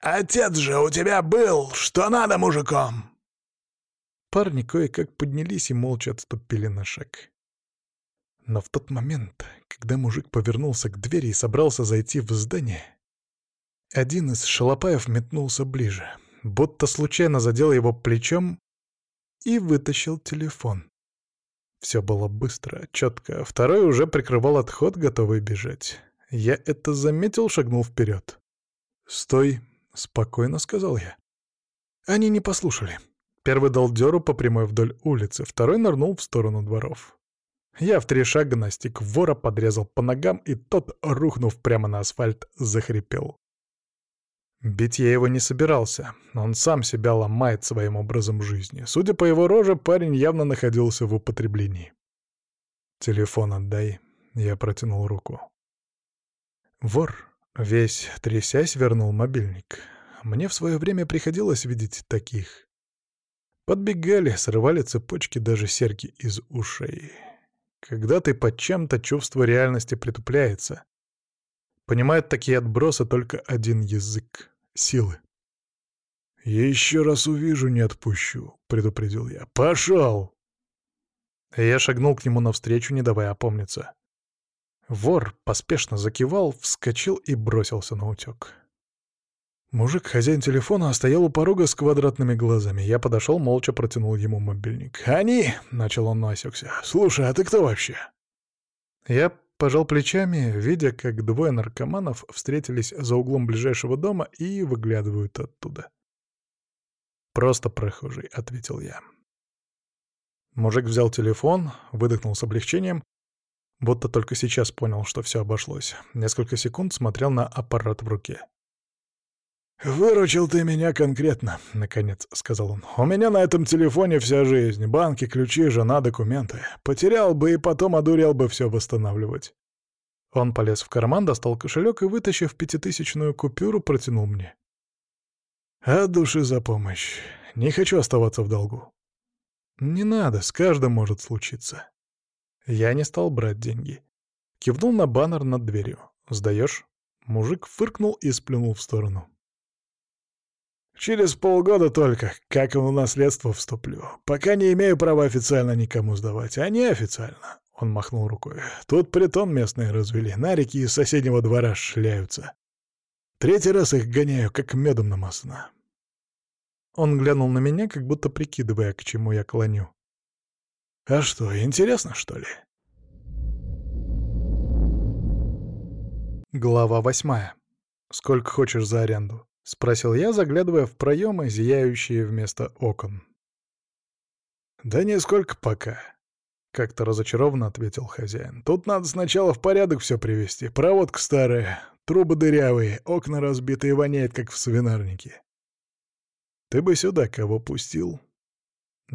Отец же у тебя был, что надо мужиком!» Парни кое-как поднялись и молча отступили на шаг. Но в тот момент, когда мужик повернулся к двери и собрался зайти в здание, один из шалопаев метнулся ближе, будто случайно задел его плечом и вытащил телефон. Все было быстро, четко. Второй уже прикрывал отход, готовый бежать. Я это заметил, шагнул вперед. «Стой!» — спокойно сказал я. Они не послушали. Первый дал дёру по прямой вдоль улицы, второй нырнул в сторону дворов. Я в три шага настиг вора, подрезал по ногам, и тот, рухнув прямо на асфальт, захрипел. Бить я его не собирался, он сам себя ломает своим образом жизни. Судя по его роже, парень явно находился в употреблении. «Телефон отдай», — я протянул руку. Вор, весь трясясь, вернул мобильник. Мне в свое время приходилось видеть таких. Подбегали, срывали цепочки, даже серьги из ушей. Когда ты под чем-то, чувство реальности притупляется. Понимают такие отбросы только один язык — силы. «Еще раз увижу, не отпущу», — предупредил я. «Пошел!» Я шагнул к нему навстречу, не давая опомниться. Вор поспешно закивал, вскочил и бросился на утек. Мужик, хозяин телефона, стоял у порога с квадратными глазами. Я подошел, молча протянул ему мобильник. «Они!» — начал он, но. «Слушай, а ты кто вообще?» Я пожал плечами, видя, как двое наркоманов встретились за углом ближайшего дома и выглядывают оттуда. «Просто прохожий», — ответил я. Мужик взял телефон, выдохнул с облегчением, будто только сейчас понял, что все обошлось. Несколько секунд смотрел на аппарат в руке. «Выручил ты меня конкретно», — наконец сказал он. «У меня на этом телефоне вся жизнь. Банки, ключи, жена, документы. Потерял бы и потом одурел бы все восстанавливать». Он полез в карман, достал кошелек и, вытащив пятитысячную купюру, протянул мне. «От души за помощь. Не хочу оставаться в долгу». «Не надо, с каждым может случиться». Я не стал брать деньги. Кивнул на баннер над дверью. «Сдаешь?» Мужик фыркнул и сплюнул в сторону. Через полгода только, как в наследство вступлю. Пока не имею права официально никому сдавать, а неофициально. Он махнул рукой. Тут притон местные развели, нарики из соседнего двора шляются. Третий раз их гоняю, как медом намазано. Он глянул на меня, как будто прикидывая, к чему я клоню. «А что, интересно, что ли?» Глава восьмая. Сколько хочешь за аренду? — спросил я, заглядывая в проемы, зияющие вместо окон. «Да нисколько пока», — как-то разочарованно ответил хозяин. «Тут надо сначала в порядок все привести. Проводка старая, трубы дырявые, окна разбитые, воняет, как в свинарнике. Ты бы сюда кого пустил?»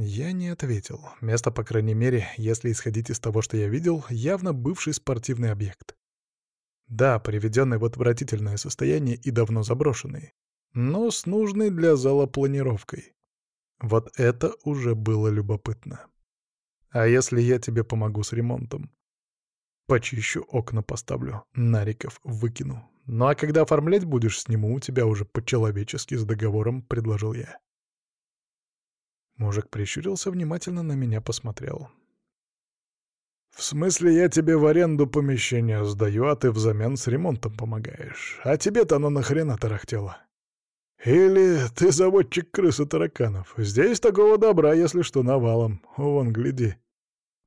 Я не ответил. Место, по крайней мере, если исходить из того, что я видел, явно бывший спортивный объект. Да, приведенный в отвратительное состояние и давно заброшенный но с нужной для зала планировкой. Вот это уже было любопытно. А если я тебе помогу с ремонтом? Почищу окна поставлю, нариков выкину. Ну а когда оформлять будешь, сниму у тебя уже по-человечески с договором, предложил я. Мужик прищурился, внимательно на меня посмотрел. «В смысле, я тебе в аренду помещение сдаю, а ты взамен с ремонтом помогаешь. А тебе-то оно нахрена тарахтело?» Или ты заводчик крыс и тараканов. Здесь такого добра, если что, навалом. Вон, гляди.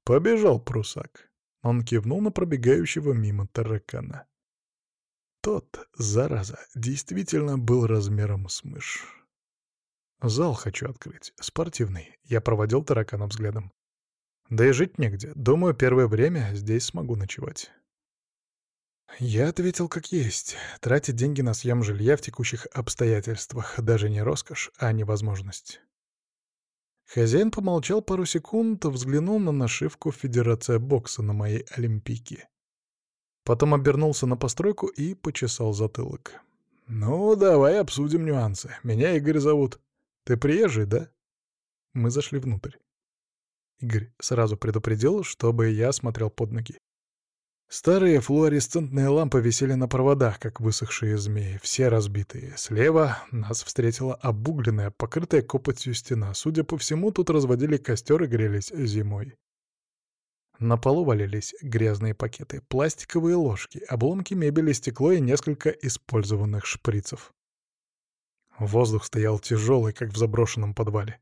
Побежал прусак. Он кивнул на пробегающего мимо таракана. Тот, зараза, действительно был размером с мышь. Зал хочу открыть, спортивный. Я проводил таракана взглядом. Да и жить негде. Думаю, первое время здесь смогу ночевать. Я ответил как есть. Тратить деньги на съем жилья в текущих обстоятельствах даже не роскошь, а невозможность. Хозяин помолчал пару секунд, взглянул на нашивку «Федерация бокса» на моей олимпийке. Потом обернулся на постройку и почесал затылок. «Ну, давай обсудим нюансы. Меня Игорь зовут. Ты приезжий, да?» Мы зашли внутрь. Игорь сразу предупредил, чтобы я смотрел под ноги. Старые флуоресцентные лампы висели на проводах, как высохшие змеи, все разбитые. Слева нас встретила обугленная, покрытая копотью стена. Судя по всему, тут разводили костер и грелись зимой. На полу валялись грязные пакеты, пластиковые ложки, обломки мебели, стекло и несколько использованных шприцев. Воздух стоял тяжелый, как в заброшенном подвале.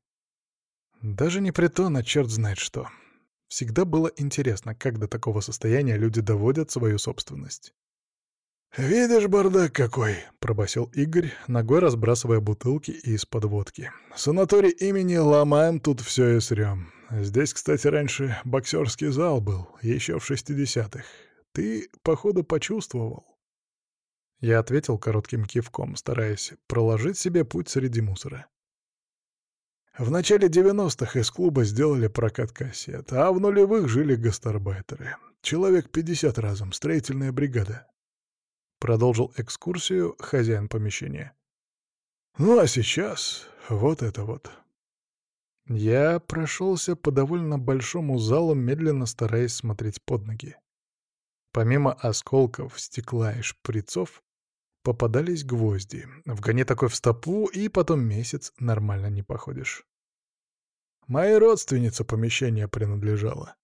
Даже не притон, а черт знает что. Всегда было интересно, как до такого состояния люди доводят свою собственность. «Видишь, бардак какой!» — пробасил Игорь, ногой разбрасывая бутылки из-под водки. «Санаторий имени ломаем тут все и срём. Здесь, кстати, раньше боксерский зал был, еще в шестидесятых. Ты, походу, почувствовал?» Я ответил коротким кивком, стараясь проложить себе путь среди мусора. В начале 90-х из клуба сделали прокат кассет, а в нулевых жили гастарбайтеры. Человек 50 разом, строительная бригада. Продолжил экскурсию хозяин помещения. Ну а сейчас вот это вот. Я прошелся по довольно большому залу, медленно стараясь смотреть под ноги. Помимо осколков, стекла и шприцов, попадались гвозди. В гоне такой в стопу, и потом месяц нормально не походишь. Моей родственнице помещение принадлежало.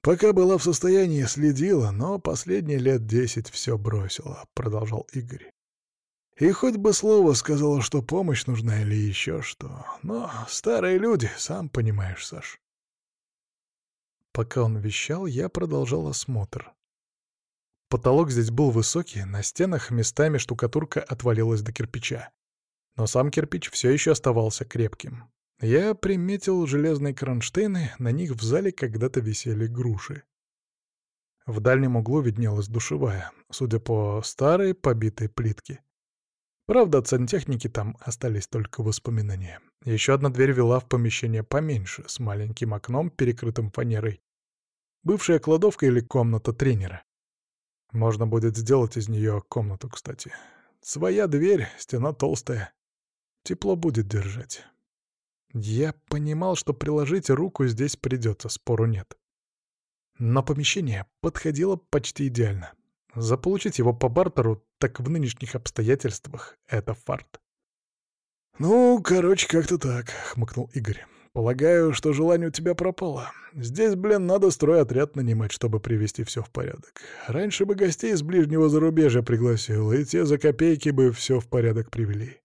Пока была в состоянии, следила, но последние лет десять все бросила, — продолжал Игорь. И хоть бы слово сказала, что помощь нужна или еще что. Но старые люди, сам понимаешь, Саш. Пока он вещал, я продолжал осмотр. Потолок здесь был высокий, на стенах местами штукатурка отвалилась до кирпича. Но сам кирпич все еще оставался крепким. Я приметил железные кронштейны, на них в зале когда-то висели груши. В дальнем углу виднелась душевая, судя по старой побитой плитке. Правда, от сантехники там остались только воспоминания. Еще одна дверь вела в помещение поменьше, с маленьким окном, перекрытым фанерой. Бывшая кладовка или комната тренера. Можно будет сделать из нее комнату, кстати. Своя дверь, стена толстая. Тепло будет держать. Я понимал, что приложить руку здесь придется, спору нет. Но помещение подходило почти идеально. Заполучить его по бартеру, так в нынешних обстоятельствах — это фарт. «Ну, короче, как-то так», — хмыкнул Игорь. «Полагаю, что желание у тебя пропало. Здесь, блин, надо стройотряд нанимать, чтобы привести все в порядок. Раньше бы гостей из ближнего зарубежья пригласил, и те за копейки бы все в порядок привели.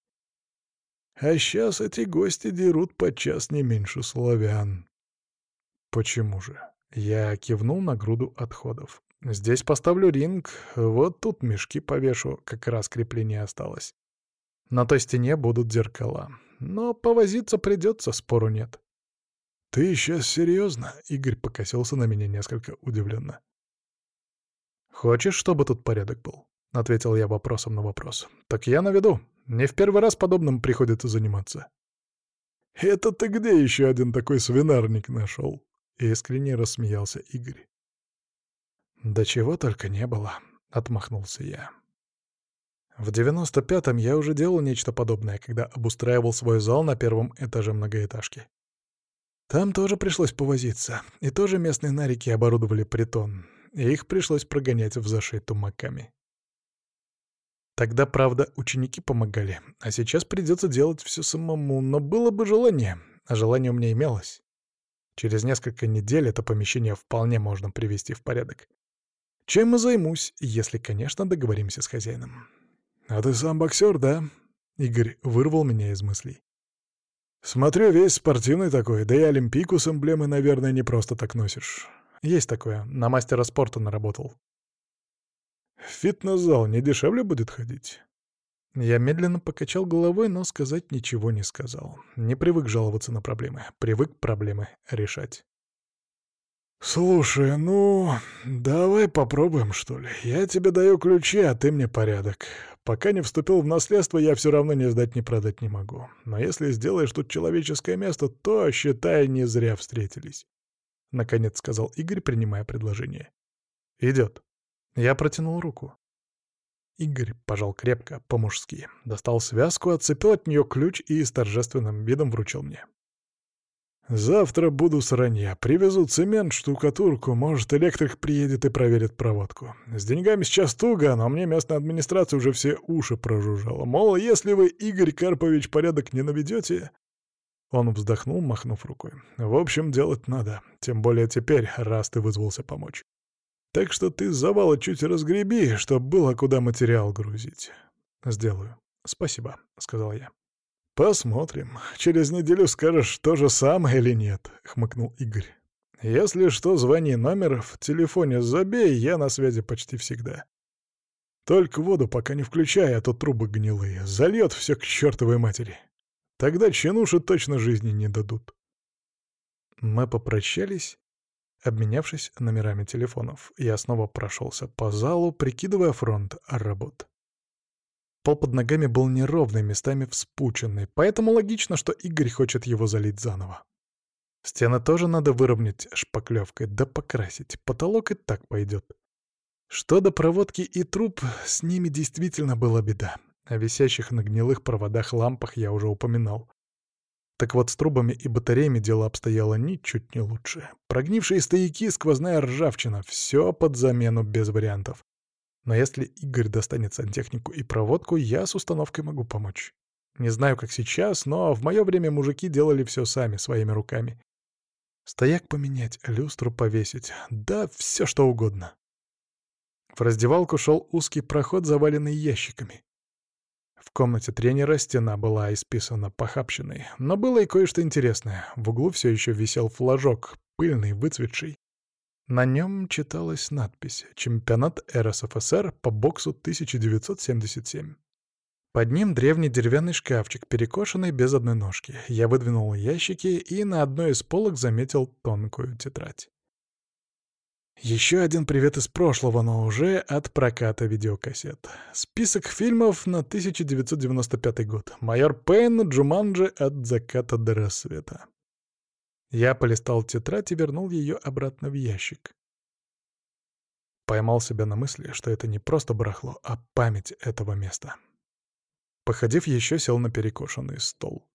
А сейчас эти гости дерут подчас не меньше славян. Почему же? Я кивнул на груду отходов. Здесь поставлю ринг, вот тут мешки повешу, как раз крепление осталось. На той стене будут зеркала. Но повозиться придется, спору нет. «Ты сейчас серьезно?» — Игорь покосился на меня несколько удивленно. «Хочешь, чтобы тут порядок был?» — ответил я вопросом на вопрос. «Так я наведу. Не в первый раз подобным приходится заниматься. «Это ты где еще один такой свинарник нашел?» — искренне рассмеялся Игорь. «Да чего только не было», — отмахнулся я. В девяносто пятом я уже делал нечто подобное, когда обустраивал свой зал на первом этаже многоэтажки. Там тоже пришлось повозиться, и тоже местные нарики оборудовали притон, и их пришлось прогонять в зашей тумаками. Тогда, правда, ученики помогали, а сейчас придется делать все самому, но было бы желание, а желание у меня имелось. Через несколько недель это помещение вполне можно привести в порядок. Чем и займусь, если, конечно, договоримся с хозяином. «А ты сам боксер, да?» Игорь вырвал меня из мыслей. «Смотрю, весь спортивный такой, да и олимпийку с эмблемой, наверное, не просто так носишь». «Есть такое, на мастера спорта наработал». В фитнес-зал не дешевле будет ходить?» Я медленно покачал головой, но сказать ничего не сказал. Не привык жаловаться на проблемы, привык проблемы решать. «Слушай, ну, давай попробуем, что ли. Я тебе даю ключи, а ты мне порядок. Пока не вступил в наследство, я все равно ни сдать, ни продать не могу. Но если сделаешь тут человеческое место, то, считай, не зря встретились», — наконец сказал Игорь, принимая предложение. «Идет». Я протянул руку. Игорь пожал крепко, по-мужски, достал связку, отцепил от нее ключ и с торжественным видом вручил мне. Завтра буду с ранья. Привезу цемент, штукатурку, может, электрик приедет и проверит проводку. С деньгами сейчас туго, но мне местная администрация уже все уши прожужжала. Мол, если вы, Игорь Карпович, порядок не наведете... Он вздохнул, махнув рукой. В общем, делать надо. Тем более теперь, раз ты вызвался помочь. Так что ты завала чуть разгреби, чтоб было куда материал грузить. Сделаю. Спасибо, — сказал я. «Посмотрим. Через неделю скажешь, то же самое или нет», — хмыкнул Игорь. «Если что, звони номер в телефоне забей, я на связи почти всегда. Только воду пока не включай, а то трубы гнилые. Зальет все к чертовой матери. Тогда чинуши точно жизни не дадут». Мы попрощались, обменявшись номерами телефонов. Я снова прошелся по залу, прикидывая фронт работ. Пол под ногами был неровный, местами вспученный, поэтому логично, что Игорь хочет его залить заново. Стены тоже надо выровнять шпаклевкой, да покрасить. Потолок и так пойдет. Что до проводки и труб, с ними действительно была беда. О висящих на гнилых проводах лампах я уже упоминал. Так вот, с трубами и батареями дело обстояло ничуть не лучше. Прогнившие стояки, сквозная ржавчина — все под замену без вариантов. Но если Игорь достанет сантехнику и проводку, я с установкой могу помочь. Не знаю, как сейчас, но в мое время мужики делали все сами, своими руками. Стояк поменять, люстру повесить, да все что угодно. В раздевалку шел узкий проход, заваленный ящиками. В комнате тренера стена была исписана похабщиной, но было и кое-что интересное. В углу все еще висел флажок, пыльный, выцветший. На нем читалась надпись «Чемпионат РСФСР по боксу 1977». Под ним древний деревянный шкафчик, перекошенный без одной ножки. Я выдвинул ящики и на одной из полок заметил тонкую тетрадь. Еще один привет из прошлого, но уже от проката видеокассет. Список фильмов на 1995 год. «Майор Пейн», «Джуманджи» от заката до рассвета. Я полистал тетрадь и вернул ее обратно в ящик. Поймал себя на мысли, что это не просто барахло, а память этого места. Походив, еще сел на перекошенный стол.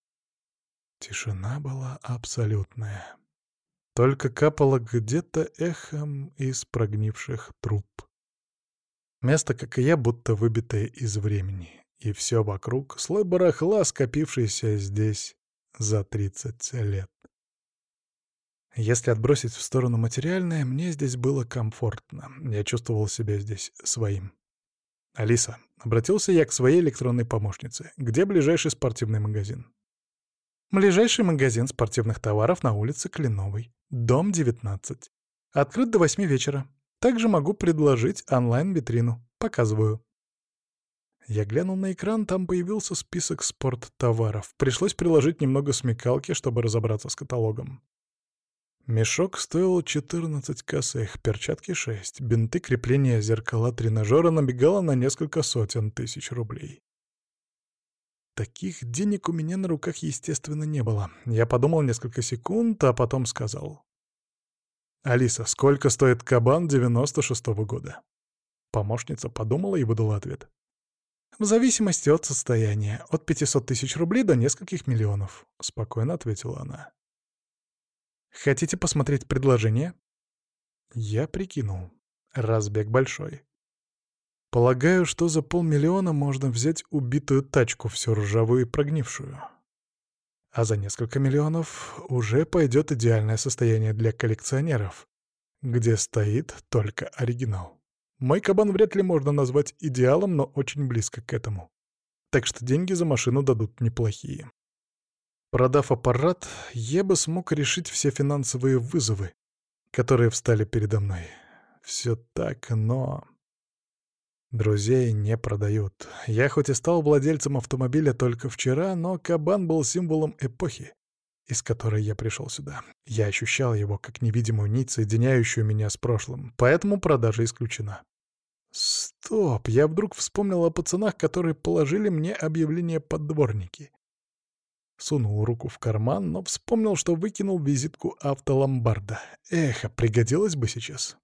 Тишина была абсолютная. Только капало где-то эхом из прогнивших труб. Место, как и я, будто выбитое из времени. И все вокруг — слой барахла, скопившийся здесь за тридцать лет. Если отбросить в сторону материальное, мне здесь было комфортно. Я чувствовал себя здесь своим. «Алиса», — обратился я к своей электронной помощнице, — «где ближайший спортивный магазин?» «Ближайший магазин спортивных товаров на улице Кленовой, дом 19. Открыт до 8 вечера. Также могу предложить онлайн-витрину. Показываю». Я глянул на экран, там появился список спорттоваров. Пришлось приложить немного смекалки, чтобы разобраться с каталогом. Мешок стоил 14 косых, перчатки 6, бинты крепления зеркала тренажера набегало на несколько сотен тысяч рублей. Таких денег у меня на руках, естественно, не было. Я подумал несколько секунд, а потом сказал. «Алиса, сколько стоит кабан 96-го года?» Помощница подумала и выдала ответ. «В зависимости от состояния, от 500 тысяч рублей до нескольких миллионов», — спокойно ответила она. Хотите посмотреть предложение?» Я прикинул. Разбег большой. Полагаю, что за полмиллиона можно взять убитую тачку, всю ржавую и прогнившую. А за несколько миллионов уже пойдет идеальное состояние для коллекционеров, где стоит только оригинал. Мой кабан вряд ли можно назвать идеалом, но очень близко к этому. Так что деньги за машину дадут неплохие. Продав аппарат, я бы смог решить все финансовые вызовы, которые встали передо мной. Все так, но... Друзей не продают. Я хоть и стал владельцем автомобиля только вчера, но кабан был символом эпохи, из которой я пришел сюда. Я ощущал его как невидимую нить, соединяющую меня с прошлым, поэтому продажа исключена. Стоп, я вдруг вспомнил о пацанах, которые положили мне объявление под дворники. Сунул руку в карман, но вспомнил, что выкинул визитку автоломбарда. Эх, пригодилось бы сейчас.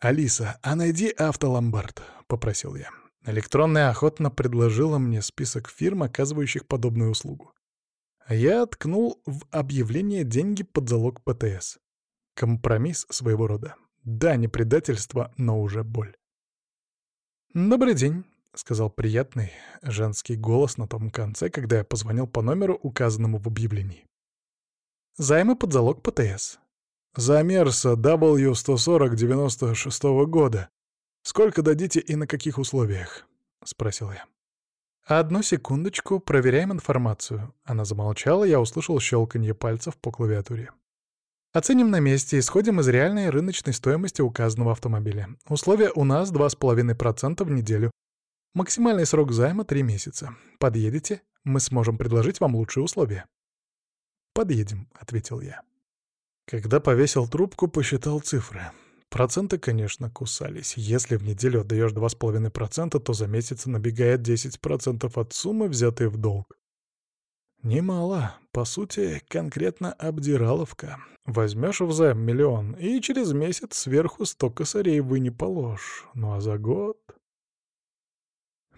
«Алиса, а найди автоломбард», — попросил я. Электронная охотно предложила мне список фирм, оказывающих подобную услугу. Я ткнул в объявление деньги под залог ПТС. Компромисс своего рода. Да, не предательство, но уже боль. «Добрый день», — сказал приятный женский голос на том конце, когда я позвонил по номеру, указанному в объявлении. «Займы под залог ПТС». «Замерса W140 96 -го года. Сколько дадите и на каких условиях?» — спросил я. «Одну секундочку, проверяем информацию». Она замолчала, я услышал щелканье пальцев по клавиатуре. Оценим на месте, исходим из реальной рыночной стоимости указанного автомобиля. Условия у нас 2,5% в неделю. Максимальный срок займа — 3 месяца. Подъедете, мы сможем предложить вам лучшие условия. «Подъедем», — ответил я. Когда повесил трубку, посчитал цифры. Проценты, конечно, кусались. Если в неделю отдаешь 2,5%, то за месяц набегает 10% от суммы, взятой в долг. Немало. По сути, конкретно обдираловка. Возьмешь взайм миллион, и через месяц сверху сто косарей вы не положь. Ну а за год...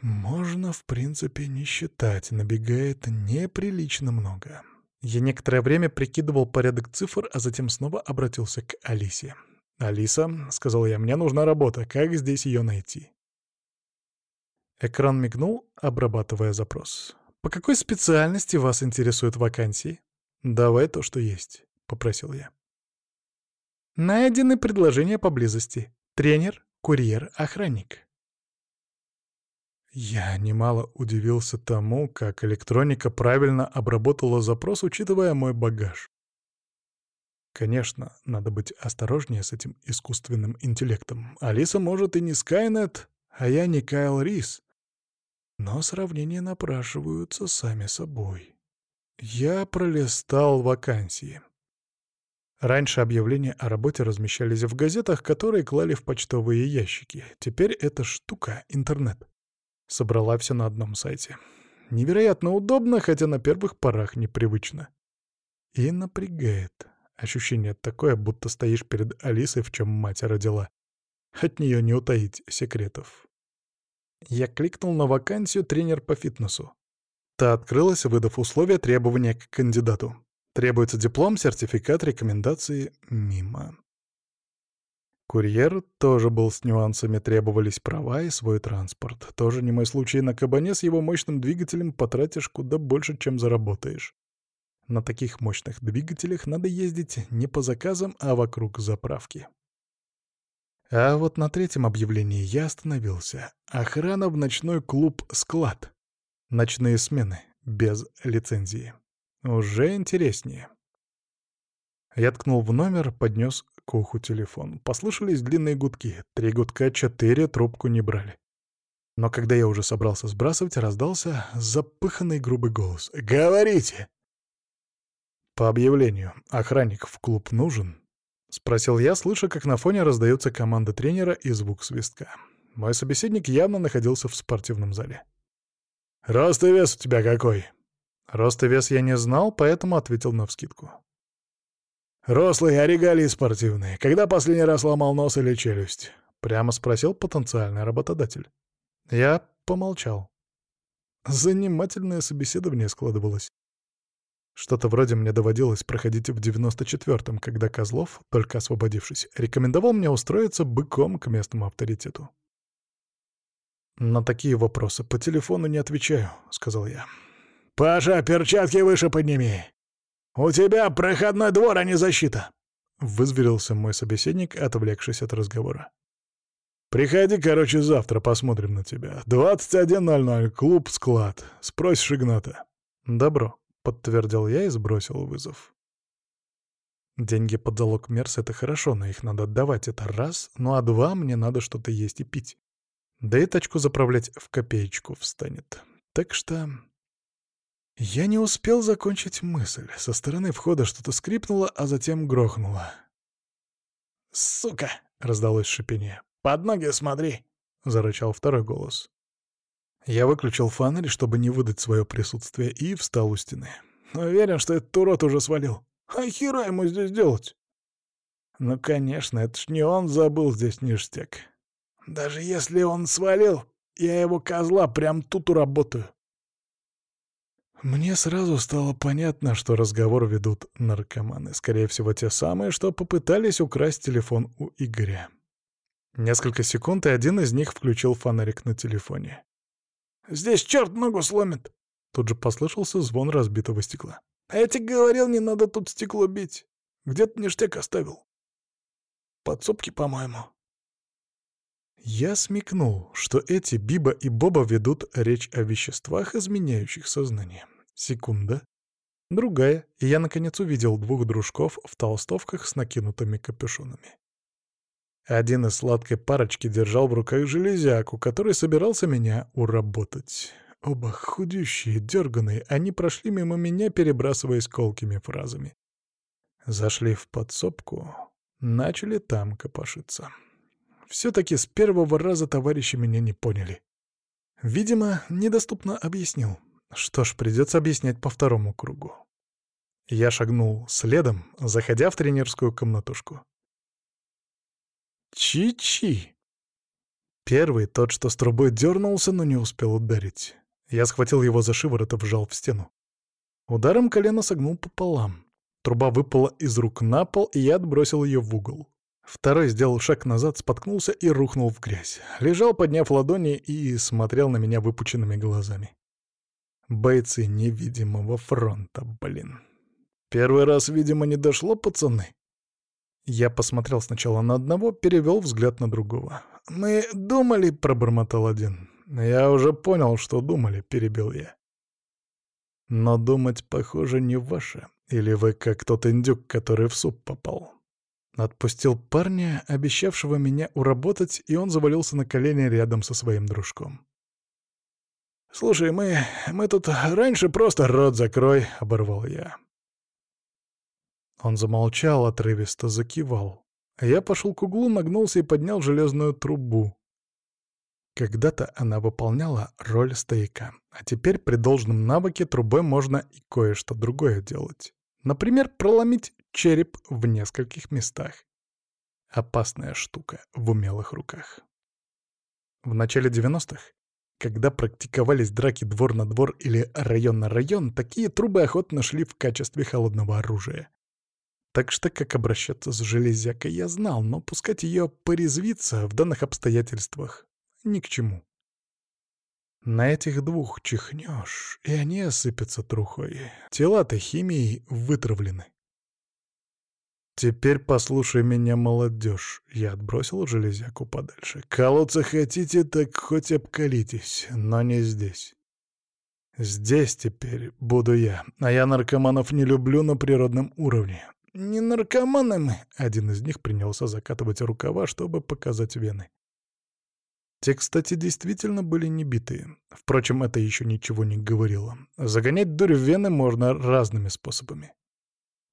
Можно, в принципе, не считать, набегает неприлично много. Я некоторое время прикидывал порядок цифр, а затем снова обратился к Алисе. «Алиса», — сказал я, — «мне нужна работа. Как здесь ее найти?» Экран мигнул, обрабатывая запрос. «По какой специальности вас интересуют вакансии?» «Давай то, что есть», — попросил я. «Найдены предложения поблизости. Тренер, курьер, охранник». Я немало удивился тому, как электроника правильно обработала запрос, учитывая мой багаж. Конечно, надо быть осторожнее с этим искусственным интеллектом. Алиса может и не Скайнет, а я не Кайл Рис. Но сравнения напрашиваются сами собой. Я пролистал вакансии. Раньше объявления о работе размещались в газетах, которые клали в почтовые ящики. Теперь эта штука — интернет. Собрала все на одном сайте. Невероятно удобно, хотя на первых порах непривычно. И напрягает. Ощущение такое, будто стоишь перед Алисой, в чем мать родила. От нее не утаить секретов. Я кликнул на вакансию «Тренер по фитнесу». Та открылась, выдав условия требования к кандидату. Требуется диплом, сертификат, рекомендации. Мимо. Курьер тоже был с нюансами, требовались права и свой транспорт. Тоже не мой случай, на кабане с его мощным двигателем потратишь куда больше, чем заработаешь. На таких мощных двигателях надо ездить не по заказам, а вокруг заправки. А вот на третьем объявлении я остановился. Охрана в ночной клуб «Склад». Ночные смены, без лицензии. Уже интереснее. Я ткнул в номер, поднес к уху телефон. Послышались длинные гудки. Три гудка, четыре, трубку не брали. Но когда я уже собрался сбрасывать, раздался запыханный грубый голос. «Говорите!» «По объявлению, охранник в клуб нужен?» — спросил я, слыша, как на фоне раздается команда тренера и звук свистка. Мой собеседник явно находился в спортивном зале. «Рост и вес у тебя какой?» Рост и вес я не знал, поэтому ответил навскидку. «Рослый, а регалии спортивные. Когда последний раз ломал нос или челюсть?» — прямо спросил потенциальный работодатель. Я помолчал. Занимательное собеседование складывалось. Что-то вроде мне доводилось проходить в 94-м, когда Козлов, только освободившись, рекомендовал мне устроиться быком к местному авторитету. «На такие вопросы по телефону не отвечаю», — сказал я. «Паша, перчатки выше подними! У тебя проходной двор, а не защита!» — вызверился мой собеседник, отвлекшись от разговора. «Приходи, короче, завтра, посмотрим на тебя. 21.00, клуб-склад. Спросишь Игната». «Добро», Подтвердил я и сбросил вызов. Деньги под залог Мерс — это хорошо, но их надо отдавать, это раз. Ну а два, мне надо что-то есть и пить. Да и тачку заправлять в копеечку встанет. Так что... Я не успел закончить мысль. Со стороны входа что-то скрипнуло, а затем грохнуло. «Сука!» — раздалось шипение. «Под ноги смотри!» — зарычал второй голос. Я выключил фонарь, чтобы не выдать свое присутствие, и встал у стены. Уверен, что этот урод уже свалил. А хера ему здесь делать? Ну, конечно, это ж не он забыл здесь ништяк. Даже если он свалил, я его козла прям тут уработаю. Мне сразу стало понятно, что разговор ведут наркоманы, скорее всего, те самые, что попытались украсть телефон у Игоря. Несколько секунд, и один из них включил фонарик на телефоне. «Здесь черт ногу сломит!» Тут же послышался звон разбитого стекла. «А я тебе говорил, не надо тут стекло бить. Где ты ништяк оставил?» «Подсобки, по-моему». Я смекнул, что эти Биба и Боба ведут речь о веществах, изменяющих сознание. Секунда. Другая, и я наконец увидел двух дружков в толстовках с накинутыми капюшонами. Один из сладкой парочки держал в руках железяку, который собирался меня уработать. Оба худющие, дерганые, они прошли мимо меня, перебрасываясь колкими фразами. Зашли в подсобку, начали там копошиться. Все-таки с первого раза товарищи меня не поняли. Видимо, недоступно объяснил. Что ж, придется объяснять по второму кругу. Я шагнул следом, заходя в тренерскую комнатушку. Чи-чи! Первый, тот, что с трубой дернулся, но не успел ударить. Я схватил его за шиворот и вжал в стену. Ударом колено согнул пополам. Труба выпала из рук на пол, и я отбросил ее в угол. Второй сделал шаг назад, споткнулся и рухнул в грязь. Лежал, подняв ладони, и смотрел на меня выпученными глазами. Бойцы невидимого фронта, блин. Первый раз, видимо, не дошло, пацаны. Я посмотрел сначала на одного, перевел взгляд на другого. «Мы думали», — пробормотал один. «Я уже понял, что думали», — перебил я. «Но думать, похоже, не ваше. Или вы как тот индюк, который в суп попал?» Отпустил парня, обещавшего меня уработать, и он завалился на колени рядом со своим дружком. «Слушай, мы... мы тут раньше просто рот закрой», — оборвал я. Он замолчал, отрывисто закивал. Я пошел к углу, нагнулся и поднял железную трубу. Когда-то она выполняла роль стояка, а теперь при должном навыке трубой можно и кое-что другое делать. Например, проломить череп в нескольких местах. Опасная штука в умелых руках. В начале 90-х, когда практиковались драки двор на двор или район на район, такие трубы охотно шли в качестве холодного оружия. Так что как обращаться с железякой я знал, но пускать ее порезвиться в данных обстоятельствах ни к чему. На этих двух чихнешь, и они осыпятся трухой. Тела-то химией вытравлены. «Теперь послушай меня, молодежь!» Я отбросил железяку подальше. «Колоться хотите, так хоть обкалитесь, но не здесь. Здесь теперь буду я, а я наркоманов не люблю на природном уровне. Не наркоманы мы!» Один из них принялся закатывать рукава, чтобы показать вены. Те, кстати, действительно были не битые. Впрочем, это еще ничего не говорило. Загонять дурь в вены можно разными способами.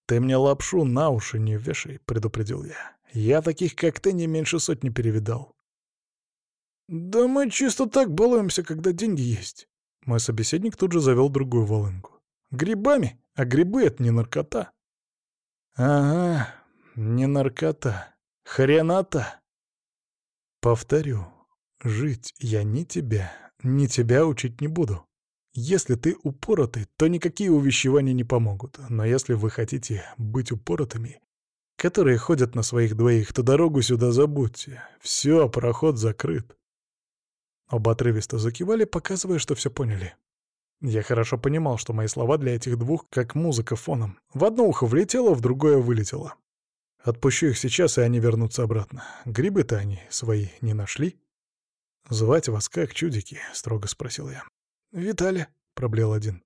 «Ты мне лапшу на уши не вешай», — предупредил я. «Я таких, как ты, не меньше сотни перевидал». «Да мы чисто так балуемся, когда деньги есть». Мой собеседник тут же завел другую волынку. «Грибами? А грибы — это не наркота». «Ага, не наркота. Хрената». «Повторю, жить я ни тебя, ни тебя учить не буду. Если ты упоротый, то никакие увещевания не помогут. Но если вы хотите быть упоротыми, которые ходят на своих двоих, то дорогу сюда забудьте. Все, проход закрыт. Оба отрывисто закивали, показывая, что все поняли. Я хорошо понимал, что мои слова для этих двух как музыка фоном. В одно ухо влетело, в другое вылетело. Отпущу их сейчас, и они вернутся обратно. Грибы-то они свои не нашли. «Звать вас как, чудики?» — строго спросил я. «Виталя», — проблеял один.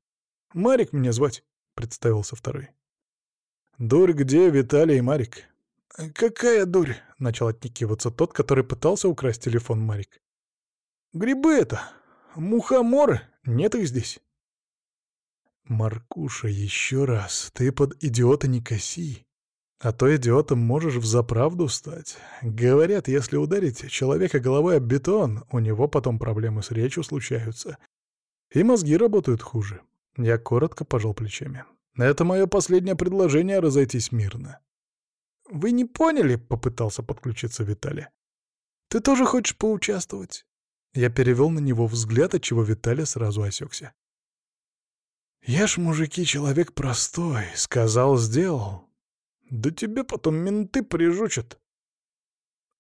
«Марик меня звать», — представился второй. «Дурь где, Виталий и Марик?» «Какая дурь?» — начал отникиваться тот, который пытался украсть телефон Марик. «Грибы это! Мухоморы! Нет их здесь!» «Маркуша, еще раз, ты под идиота не коси. А то идиотом можешь взаправду стать. Говорят, если ударить человека головой об бетон, у него потом проблемы с речью случаются, и мозги работают хуже. Я коротко пожал плечами. Это мое последнее предложение разойтись мирно. «Вы не поняли?» — попытался подключиться Виталий. «Ты тоже хочешь поучаствовать?» Я перевел на него взгляд, отчего Виталий сразу осекся. Я ж, мужики, человек простой. Сказал, сделал. Да тебе потом менты прижучат.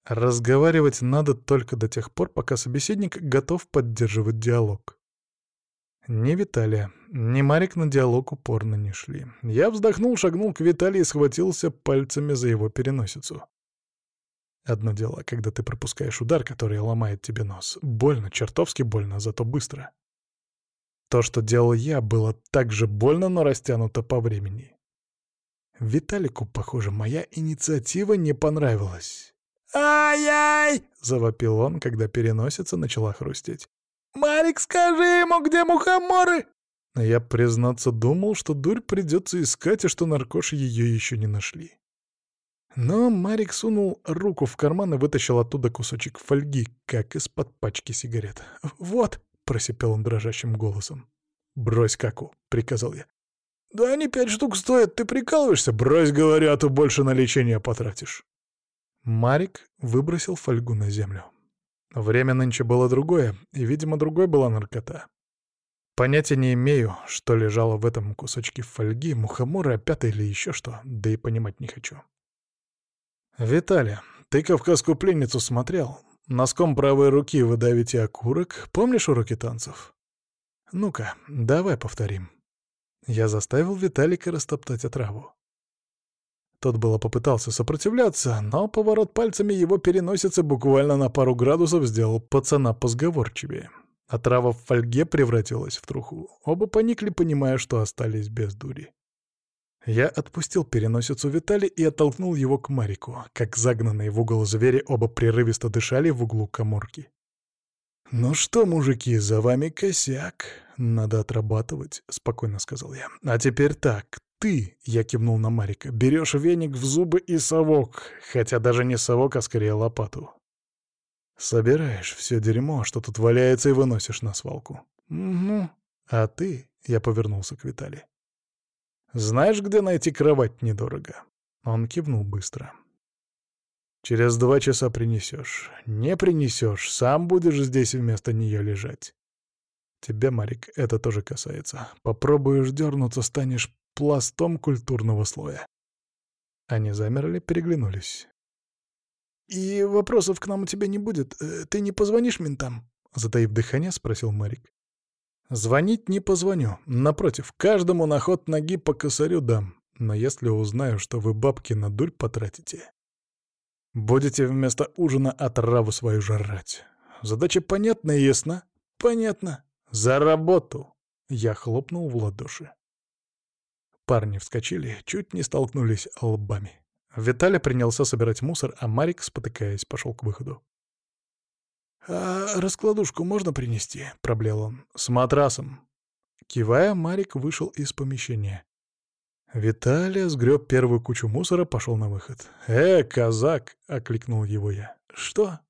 Разговаривать надо только до тех пор, пока собеседник готов поддерживать диалог. Ни Виталия, ни Марик на диалог упорно не шли. Я вздохнул, шагнул к Виталию и схватился пальцами за его переносицу. Одно дело, когда ты пропускаешь удар, который ломает тебе нос. Больно, чертовски больно, зато быстро. То, что делал я, было так же больно, но растянуто по времени. Виталику, похоже, моя инициатива не понравилась. «Ай-яй!» — завопил он, когда переносица начала хрустеть. «Марик, скажи ему, где мухоморы!» Я, признаться, думал, что дурь придется искать, и что наркоши ее еще не нашли. Но Марик сунул руку в карман и вытащил оттуда кусочек фольги, как из-под пачки сигарет. «Вот!» — просипел он дрожащим голосом. «Брось каку!» — приказал я. «Да они пять штук стоят, ты прикалываешься? Брось, говорю, а то больше на лечение потратишь». Марик выбросил фольгу на землю. Время нынче было другое, и, видимо, другой была наркота. Понятия не имею, что лежало в этом кусочке фольги, мухоморы, опята или еще что, да и понимать не хочу. «Виталий, ты «Кавказскую пленницу» смотрел? Носком правой руки вы давите окурок. Помнишь уроки танцев? Ну-ка, давай повторим». Я заставил Виталика растоптать отраву. Тот было попытался сопротивляться, но поворот пальцами его переносицы буквально на пару градусов сделал пацана позговорчивее. Отрава в фольге превратилась в труху. Оба поникли, понимая, что остались без дури. Я отпустил переносицу Витали и оттолкнул его к Марику. Как загнанные в угол звери, оба прерывисто дышали в углу коморки. «Ну что, мужики, за вами косяк. Надо отрабатывать», — спокойно сказал я. «А теперь так, ты, — я кивнул на Марика, — берешь веник в зубы и совок, хотя даже не совок, а скорее лопату. Собираешь все дерьмо, что тут валяется, и выносишь на свалку. Угу. А ты, — я повернулся к Витали, — знаешь, где найти кровать недорого? Он кивнул быстро. Через два часа принесешь. Не принесешь, сам будешь здесь вместо нее лежать. Тебя, Марик, это тоже касается. Попробуешь дернуться, станешь пластом культурного слоя. Они замерли, переглянулись. «И вопросов к нам у тебя не будет? Э, ты не позвонишь ментам?» Затаив дыхание, спросил Марик. «Звонить не позвоню. Напротив, каждому на ход ноги по косарю дам. Но если узнаю, что вы бабки на дурь потратите, будете вместо ужина отраву свою жрать. Задача понятна и ясна? Понятно. За работу!» Я хлопнул в ладоши. Парни вскочили, чуть не столкнулись лбами. Виталя принялся собирать мусор, а Марик, спотыкаясь, пошел к выходу. «А раскладушку можно принести?» — проблел он. «С матрасом». Кивая, Марик вышел из помещения. Виталия сгреб первую кучу мусора, пошел на выход. «Э, казак!» — окликнул его я. «Что?»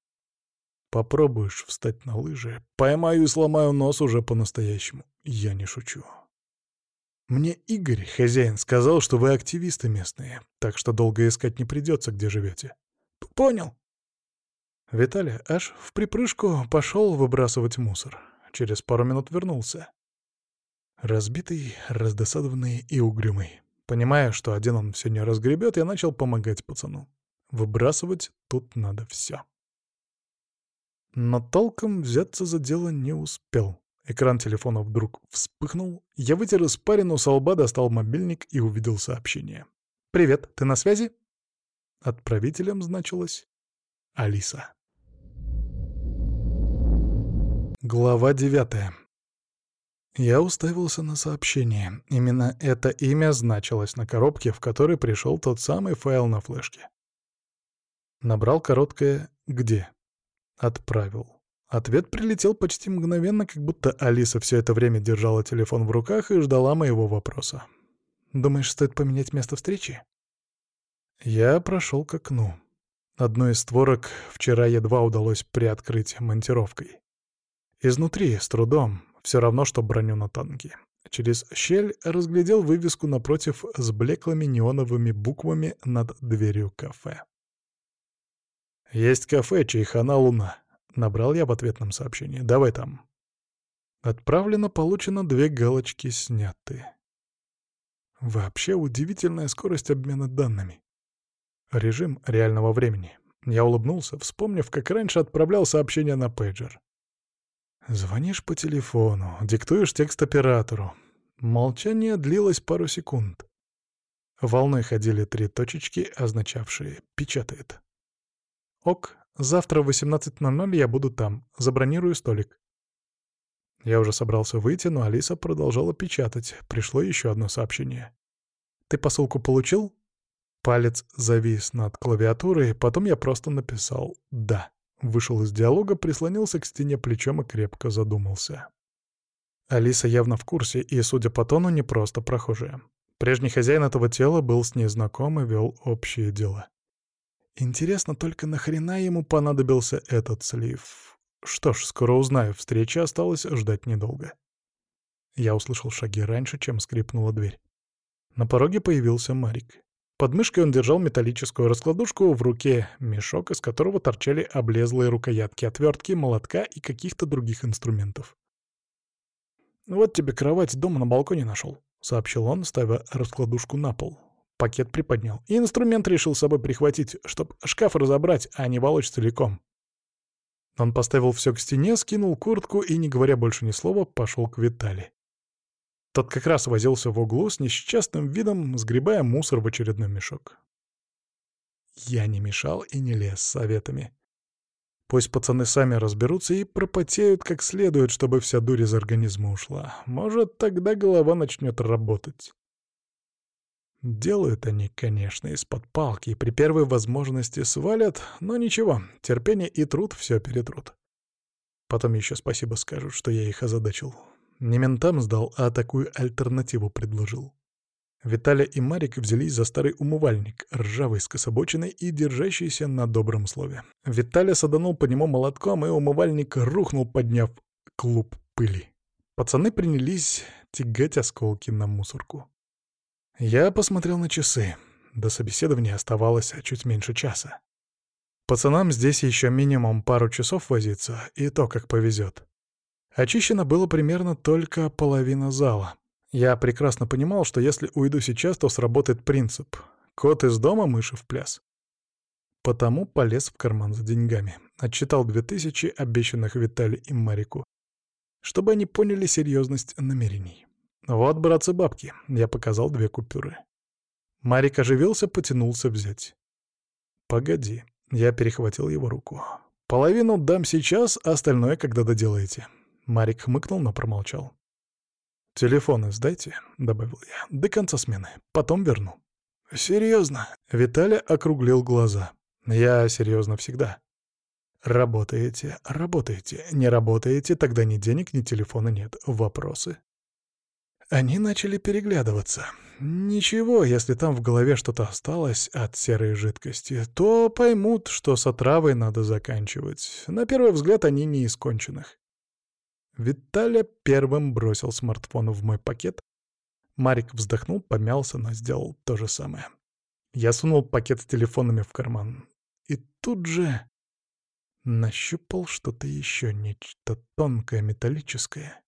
«Попробуешь встать на лыжи, поймаю и сломаю нос уже по-настоящему. Я не шучу». Мне Игорь, хозяин, сказал, что вы активисты местные, так что долго искать не придется, где живете. Понял. Виталий аж в припрыжку пошел выбрасывать мусор. Через пару минут вернулся. Разбитый, раздосадованный и угрюмый. Понимая, что один он все не разгребет, я начал помогать пацану. Выбрасывать тут надо все. Но толком взяться за дело не успел. Экран телефона вдруг вспыхнул. Я вытер испарину со лба, достал мобильник и увидел сообщение. «Привет, ты на связи?» Отправителем значилась Алиса. Глава девятая. Я уставился на сообщение. Именно это имя значилось на коробке, в которой пришел тот самый файл на флешке. Набрал короткое «Где?» Отправил. Ответ прилетел почти мгновенно, как будто Алиса все это время держала телефон в руках и ждала моего вопроса. «Думаешь, стоит поменять место встречи?» Я прошел к окну. Одну из створок вчера едва удалось приоткрыть монтировкой. Изнутри, с трудом, все равно, что броню на танке. Через щель разглядел вывеску напротив с блеклыми неоновыми буквами над дверью кафе. «Есть кафе, чайхана луна», Набрал я в ответном сообщении. «Давай там». Отправлено, получено, две галочки сняты. Вообще удивительная скорость обмена данными. Режим реального времени. Я улыбнулся, вспомнив, как раньше отправлял сообщения на пейджер. Звонишь по телефону, диктуешь текст оператору. Молчание длилось пару секунд. Волной ходили три точечки, означавшие «печатает». «Ок, завтра в 18.00 я буду там. Забронирую столик». Я уже собрался выйти, но Алиса продолжала печатать. Пришло еще одно сообщение. «Ты посылку получил?» Палец завис над клавиатурой, потом я просто написал «да». Вышел из диалога, прислонился к стене плечом и крепко задумался. Алиса явно в курсе и, судя по тону, не просто прохожая. Прежний хозяин этого тела был с ней знаком и вел общие дела. Интересно только, нахрена ему понадобился этот слив? Что ж, скоро узнаю, встреча осталось ждать недолго. Я услышал шаги раньше, чем скрипнула дверь. На пороге появился Марик. Под мышкой он держал металлическую раскладушку, в руке мешок, из которого торчали облезлые рукоятки отвертки, молотка и каких-то других инструментов. «Вот тебе кровать дома на балконе нашел», — сообщил он, ставя раскладушку на пол. Пакет приподнял. И инструмент решил с собой прихватить, чтоб шкаф разобрать, а не волочь целиком. Он поставил все к стене, скинул куртку и, не говоря больше ни слова, пошел к Витали. Тот как раз возился в углу с несчастным видом, сгребая мусор в очередной мешок. Я не мешал и не лез советами. Пусть пацаны сами разберутся и пропотеют как следует, чтобы вся дурь из организма ушла. Может, тогда голова начнет работать. Делают они, конечно, из-под палки и при первой возможности свалят, но ничего, терпение и труд все перетрут. Потом еще спасибо скажут, что я их озадачил. Не ментам сдал, а такую альтернативу предложил. Виталя и Марик взялись за старый умывальник, ржавый скособоченный и держащийся на добром слове. Виталя саданул по нему молотком, и умывальник рухнул, подняв клуб пыли. Пацаны принялись тягать осколки на мусорку. Я посмотрел на часы. До собеседования оставалось чуть меньше часа. Пацанам здесь еще минимум пару часов возиться, и то, как повезет. Очищено было примерно только половина зала. Я прекрасно понимал, что если уйду сейчас, то сработает принцип «кот из дома, мыши в пляс». Потому полез в карман за деньгами. Отчитал две тысячи, обещанных Витали и Марику, чтобы они поняли серьезность намерений. «Вот, братцы, бабки», — я показал две купюры. Марик оживился, потянулся взять. «Погоди», — я перехватил его руку. «Половину дам сейчас, а остальное, когда доделаете. Марик хмыкнул, но промолчал. «Телефоны сдайте», — добавил я, — «до конца смены. Потом верну». «Серьезно?» — Виталий округлил глаза. «Я серьезно всегда». «Работаете, работаете. Не работаете, тогда ни денег, ни телефона нет. Вопросы?» Они начали переглядываться. Ничего, если там в голове что-то осталось от серой жидкости, то поймут, что с отравой надо заканчивать. На первый взгляд они не из конченых. Виталя первым бросил смартфон в мой пакет. Марик вздохнул, помялся, но сделал то же самое. Я сунул пакет с телефонами в карман. И тут же нащупал что-то еще, нечто тонкое, металлическое.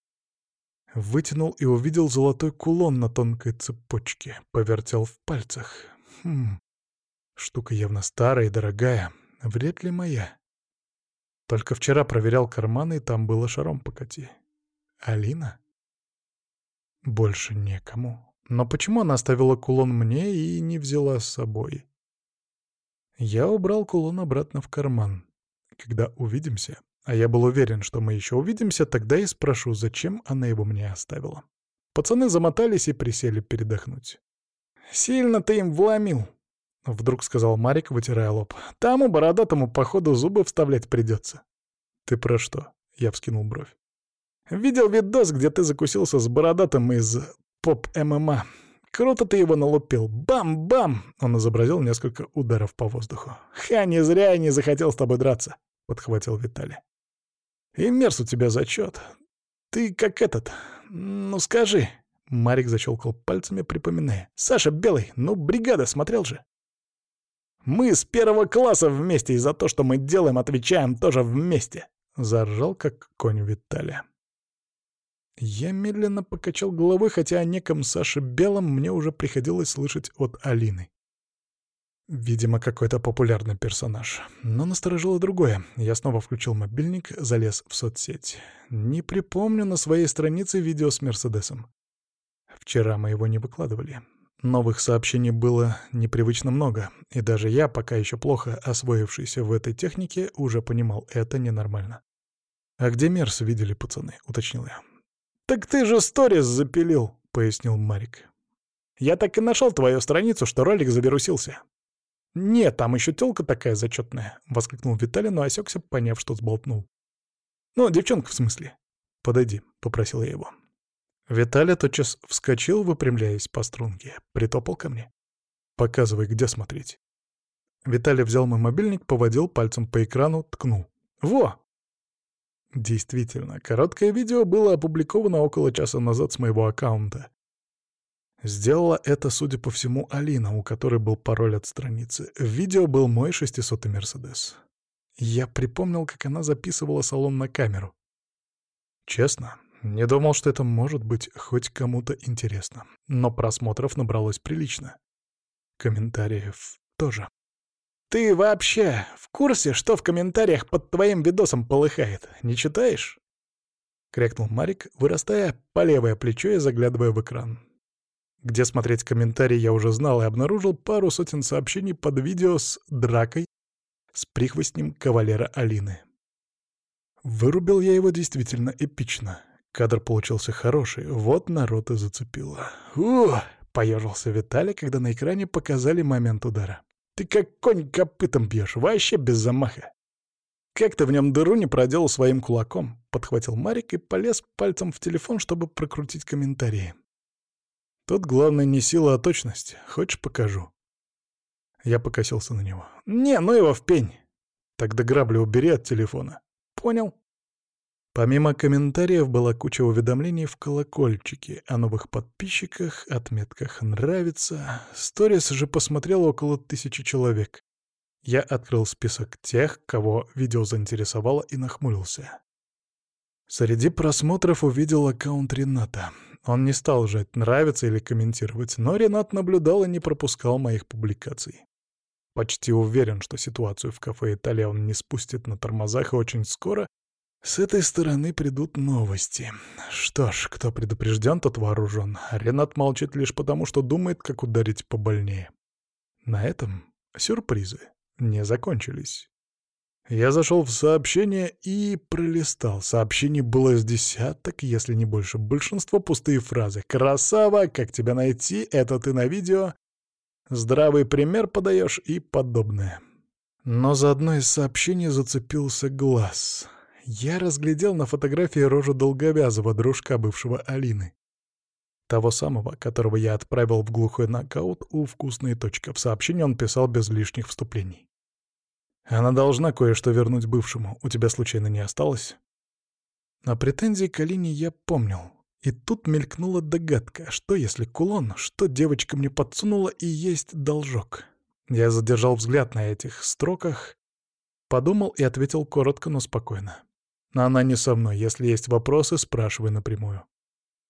Вытянул и увидел золотой кулон на тонкой цепочке. Повертел в пальцах. Хм, штука явно старая и дорогая. Вряд ли моя. Только вчера проверял карманы, и там было шаром покати. Алина? Больше некому. Но почему она оставила кулон мне и не взяла с собой? Я убрал кулон обратно в карман. Когда увидимся, а я был уверен, что мы еще увидимся, тогда и спрошу, зачем она его мне оставила. Пацаны замотались и присели передохнуть. «Сильно ты им вломил», — вдруг сказал Марик, вытирая лоб. «Тому бородатому, походу, зубы вставлять придется». «Ты про что?» — я вскинул бровь. «Видел видос, где ты закусился с бородатым из поп-ММА. Круто ты его налупил. Бам-бам!» Он изобразил несколько ударов по воздуху. «Ха, не зря я не захотел с тобой драться», — подхватил Виталий. «И мерз у тебя зачет. Ты как этот. Ну скажи». Марик защелкал пальцами, припоминая. «Саша Белый, ну бригада смотрел же». Мы с первого класса вместе, и за то, что мы делаем, отвечаем тоже вместе. Заржал, как конь Виталия. Я медленно покачал головой, хотя о неком Саше Белом мне уже приходилось слышать от Алины. Видимо, какой-то популярный персонаж. Но насторожило другое. Я снова включил мобильник, залез в соцсеть. Не припомню на своей странице видео с Мерседесом. Вчера мы его не выкладывали. Новых сообщений было непривычно много, и даже я, пока еще плохо освоившийся в этой технике, уже понимал, это ненормально. «А где Мерс видели пацаны?» — уточнил я. «Так ты же сторис запилил», — пояснил Марик. «Я так и нашел твою страницу, что ролик завирусился». «Нет, там еще тёлка такая зачетная», — воскликнул Виталий, но осекся, поняв, что сболтнул. «Ну, девчонка в смысле». «Подойди», — попросил я его. Виталий тотчас вскочил, выпрямляясь по струнке, притопал ко мне. «Показывай, где смотреть». Виталий взял мой мобильник, поводил пальцем по экрану, ткнул. «Во!» Действительно, короткое видео было опубликовано около часа назад с моего аккаунта. Сделала это, судя по всему, Алина, у которой был пароль от страницы. В видео был мой 600-й Мерседес. Я припомнил, как она записывала салон на камеру. Честно, не думал, что это может быть хоть кому-то интересно. Но просмотров набралось прилично. Комментариев тоже. «Ты вообще в курсе, что в комментариях под твоим видосом полыхает? Не читаешь?» — крякнул Марик, вырастая по левое плечо и заглядывая в экран. Где смотреть комментарии я уже знал и обнаружил пару сотен сообщений под видео с дракой с прихвостнем кавалера Алины. Вырубил я его действительно эпично. Кадр получился хороший, вот народ и зацепило. «Ух!» — поежился Виталий, когда на экране показали момент удара. «Ты как конь копытом бьешь, вообще без замаха!» «Как ты в нем дыру не проделал своим кулаком?» — подхватил Марик и полез пальцем в телефон, чтобы прокрутить комментарии. Тут главное не сила, а точность. Хочешь, покажу?» Я покосился на него. «Не, ну его в пень!» «Тогда грабли убери от телефона». «Понял». Помимо комментариев была куча уведомлений в колокольчике о новых подписчиках, отметках «Нравится». Сторис же посмотрел около тысячи человек. Я открыл список тех, кого видео заинтересовало, и нахмурился. Среди просмотров увидел аккаунт Рената. Он не стал жать, нравится или комментировать, но Ренат наблюдал и не пропускал моих публикаций. Почти уверен, что ситуацию в кафе «Италия» он не спустит на тормозах, и очень скоро с этой стороны придут новости. Что ж, кто предупрежден, тот вооружен. Ренат молчит лишь потому, что думает, как ударить побольнее. На этом сюрпризы не закончились. Я зашел в сообщение и пролистал. Сообщений было с десяток, если не больше. Большинство пустые фразы. «Красава! Как тебя найти? Это ты на видео?» «Здравый пример подаешь» и подобное. Но за одно из сообщений зацепился глаз. Я разглядел на фотографии рожу долговязого дружка бывшего Алины. Того самого, которого я отправил в глухой нокаут у «Вкусной точка». В сообщении он писал без лишних вступлений. Она должна кое-что вернуть бывшему. У тебя случайно не осталось? А претензии к Алине я помнил. И тут мелькнула догадка, что если кулон, что девочка мне подсунула и есть должок. Я задержал взгляд на этих строках, подумал и ответил коротко, но спокойно. Она не со мной, если есть вопросы, спрашивай напрямую.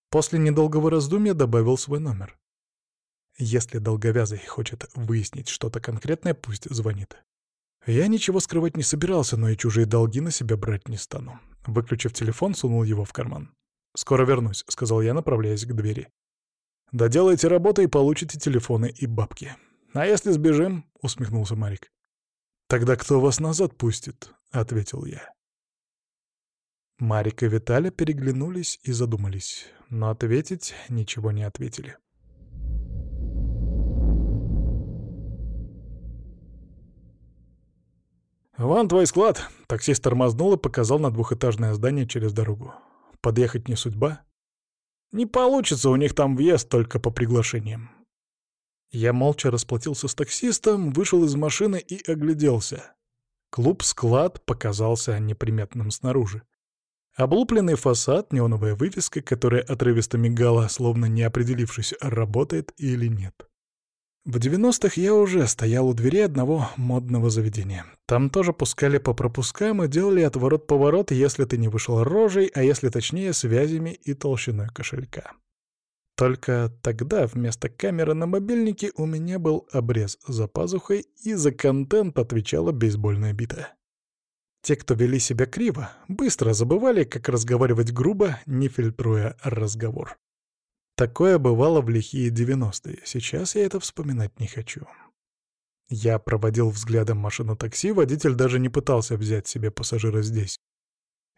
После недолгого раздумья добавил свой номер. Если долговязый хочет выяснить что-то конкретное, пусть звонит. Я ничего скрывать не собирался, но и чужие долги на себя брать не стану. Выключив телефон, сунул его в карман. «Скоро вернусь», — сказал я, направляясь к двери. «Доделайте работу и получите телефоны и бабки». «А если сбежим?» — усмехнулся Марик. «Тогда кто вас назад пустит?» — ответил я. Марик и Виталя переглянулись и задумались, но ответить ничего не ответили. «Вон твой склад!» — таксист тормознул и показал на двухэтажное здание через дорогу. «Подъехать не судьба?» «Не получится, у них там въезд только по приглашениям». Я молча расплатился с таксистом, вышел из машины и огляделся. Клуб-склад показался неприметным снаружи. Облупленный фасад, неоновая вывеска, которая отрывисто мигала, словно не определившись, работает или нет. В 90-х я уже стоял у двери одного модного заведения. Там тоже пускали по пропускам и делали отворот-поворот, если ты не вышел рожей, а если точнее, связями и толщиной кошелька. Только тогда вместо камеры на мобильнике у меня был обрез за пазухой, и за контент отвечала бейсбольная бита. Те, кто вели себя криво, быстро забывали, как разговаривать грубо, не фильтруя разговор. Такое бывало в лихие девяностые. Сейчас я это вспоминать не хочу. Я проводил взглядом машину такси, водитель даже не пытался взять себе пассажира здесь.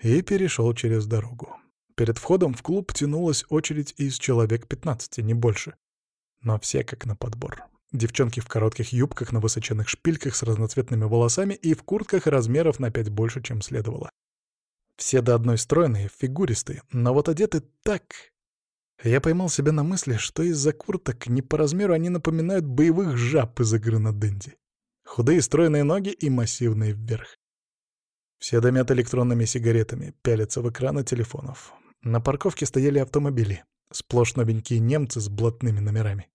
И перешел через дорогу. Перед входом в клуб тянулась очередь из человек 15, не больше. Но все как на подбор. Девчонки в коротких юбках на высоченных шпильках с разноцветными волосами и в куртках размеров на пять больше, чем следовало. Все до одной стройные, фигуристые, но вот одеты так, я поймал себя на мысли, что из-за курток не по размеру они напоминают боевых жаб из игры на Дэнди. Худые стройные ноги и массивные вверх. Все дымят электронными сигаретами, пялятся в экраны телефонов. На парковке стояли автомобили, сплошь новенькие немцы с блатными номерами.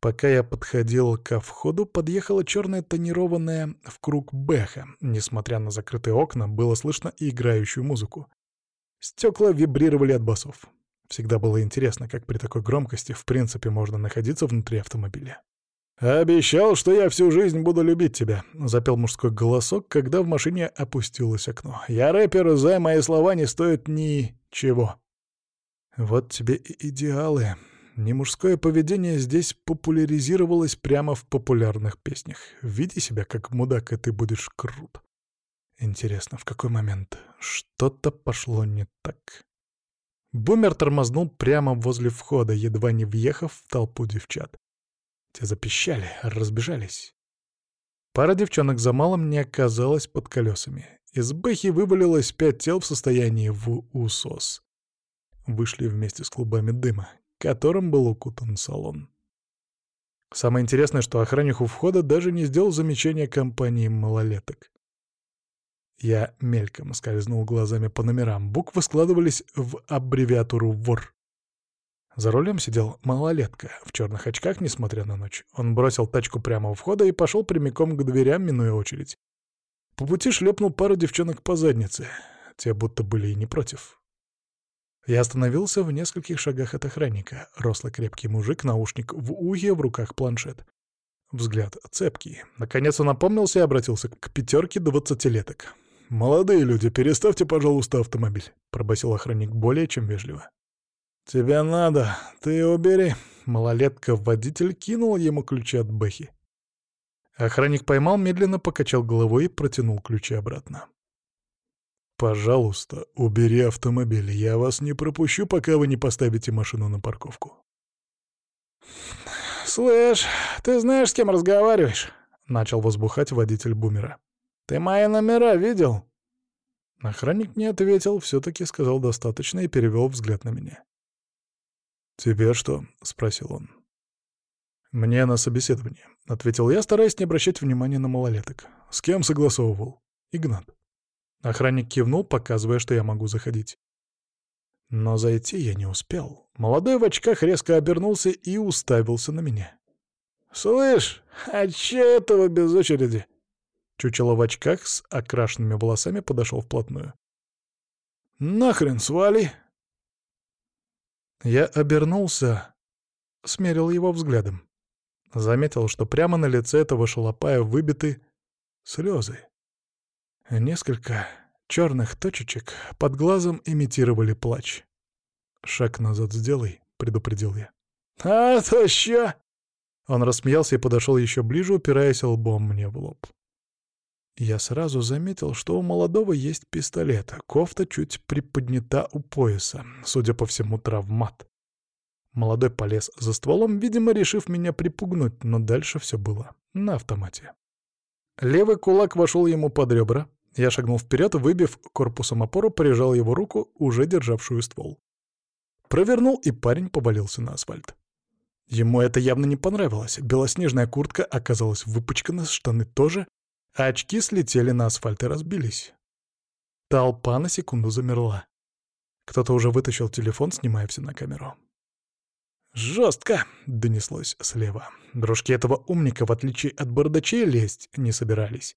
Пока я подходил ко входу, подъехала черная тонированная в круг бэха. Несмотря на закрытые окна, было слышно играющую музыку. Стекла вибрировали от басов. Всегда было интересно, как при такой громкости в принципе можно находиться внутри автомобиля. «Обещал, что я всю жизнь буду любить тебя», — запел мужской голосок, когда в машине опустилось окно. «Я рэпер, за мои слова не стоят ничего». «Вот тебе и идеалы. Не мужское поведение здесь популяризировалось прямо в популярных песнях. Веди себя как мудак, и ты будешь крут». Интересно, в какой момент что-то пошло не так? Бумер тормознул прямо возле входа, едва не въехав в толпу девчат. Те запищали, разбежались. Пара девчонок за малым не оказалась под колесами. Из бэхи вывалилось пять тел в состоянии в усос. Вышли вместе с клубами дыма, которым был укутан салон. Самое интересное, что охранник у входа даже не сделал замечания компании малолеток. Я мельком скользнул глазами по номерам. Буквы складывались в аббревиатуру «ВОР». За рулем сидел малолетка, в черных очках, несмотря на ночь. Он бросил тачку прямо у входа и пошел прямиком к дверям, минуя очередь. По пути шлепнул пару девчонок по заднице. Те будто были и не против. Я остановился в нескольких шагах от охранника. Рослый крепкий мужик, наушник в ухе, в руках планшет. Взгляд цепкий. Наконец он опомнился и обратился к пятерке двадцатилеток. «Молодые люди, переставьте, пожалуйста, автомобиль», — пробасил охранник более чем вежливо. «Тебе надо, ты убери». Малолетка-водитель кинул ему ключи от Бэхи. Охранник поймал, медленно покачал головой и протянул ключи обратно. «Пожалуйста, убери автомобиль. Я вас не пропущу, пока вы не поставите машину на парковку». «Слышь, ты знаешь, с кем разговариваешь?» — начал возбухать водитель бумера. «Ты мои номера видел?» Охранник не ответил, все-таки сказал достаточно и перевел взгляд на меня. «Тебе что?» — спросил он. «Мне на собеседование», — ответил я, стараясь не обращать внимания на малолеток. «С кем согласовывал?» «Игнат». Охранник кивнул, показывая, что я могу заходить. Но зайти я не успел. Молодой в очках резко обернулся и уставился на меня. «Слышь, а че этого без очереди?» Чучело в очках с окрашенными волосами подошел вплотную. «Нахрен свали!» Я обернулся, смерил его взглядом. Заметил, что прямо на лице этого шалопая выбиты слезы. Несколько черных точечек под глазом имитировали плач. «Шаг назад сделай», — предупредил я. «А то ща!» Он рассмеялся и подошел еще ближе, упираясь лбом мне в лоб. Я сразу заметил, что у молодого есть пистолет, кофта чуть приподнята у пояса, судя по всему, травмат. Молодой полез за стволом, видимо, решив меня припугнуть, но дальше все было на автомате. Левый кулак вошел ему под ребра. Я шагнул вперед, выбив корпусом опору, прижал его руку, уже державшую ствол. Провернул, и парень повалился на асфальт. Ему это явно не понравилось. Белоснежная куртка оказалась выпачкана, штаны тоже, а очки слетели на асфальт и разбились. Толпа на секунду замерла. Кто-то уже вытащил телефон, снимая все на камеру. «Жестко!» — донеслось слева. Дружки этого умника, в отличие от бардачей, лезть не собирались.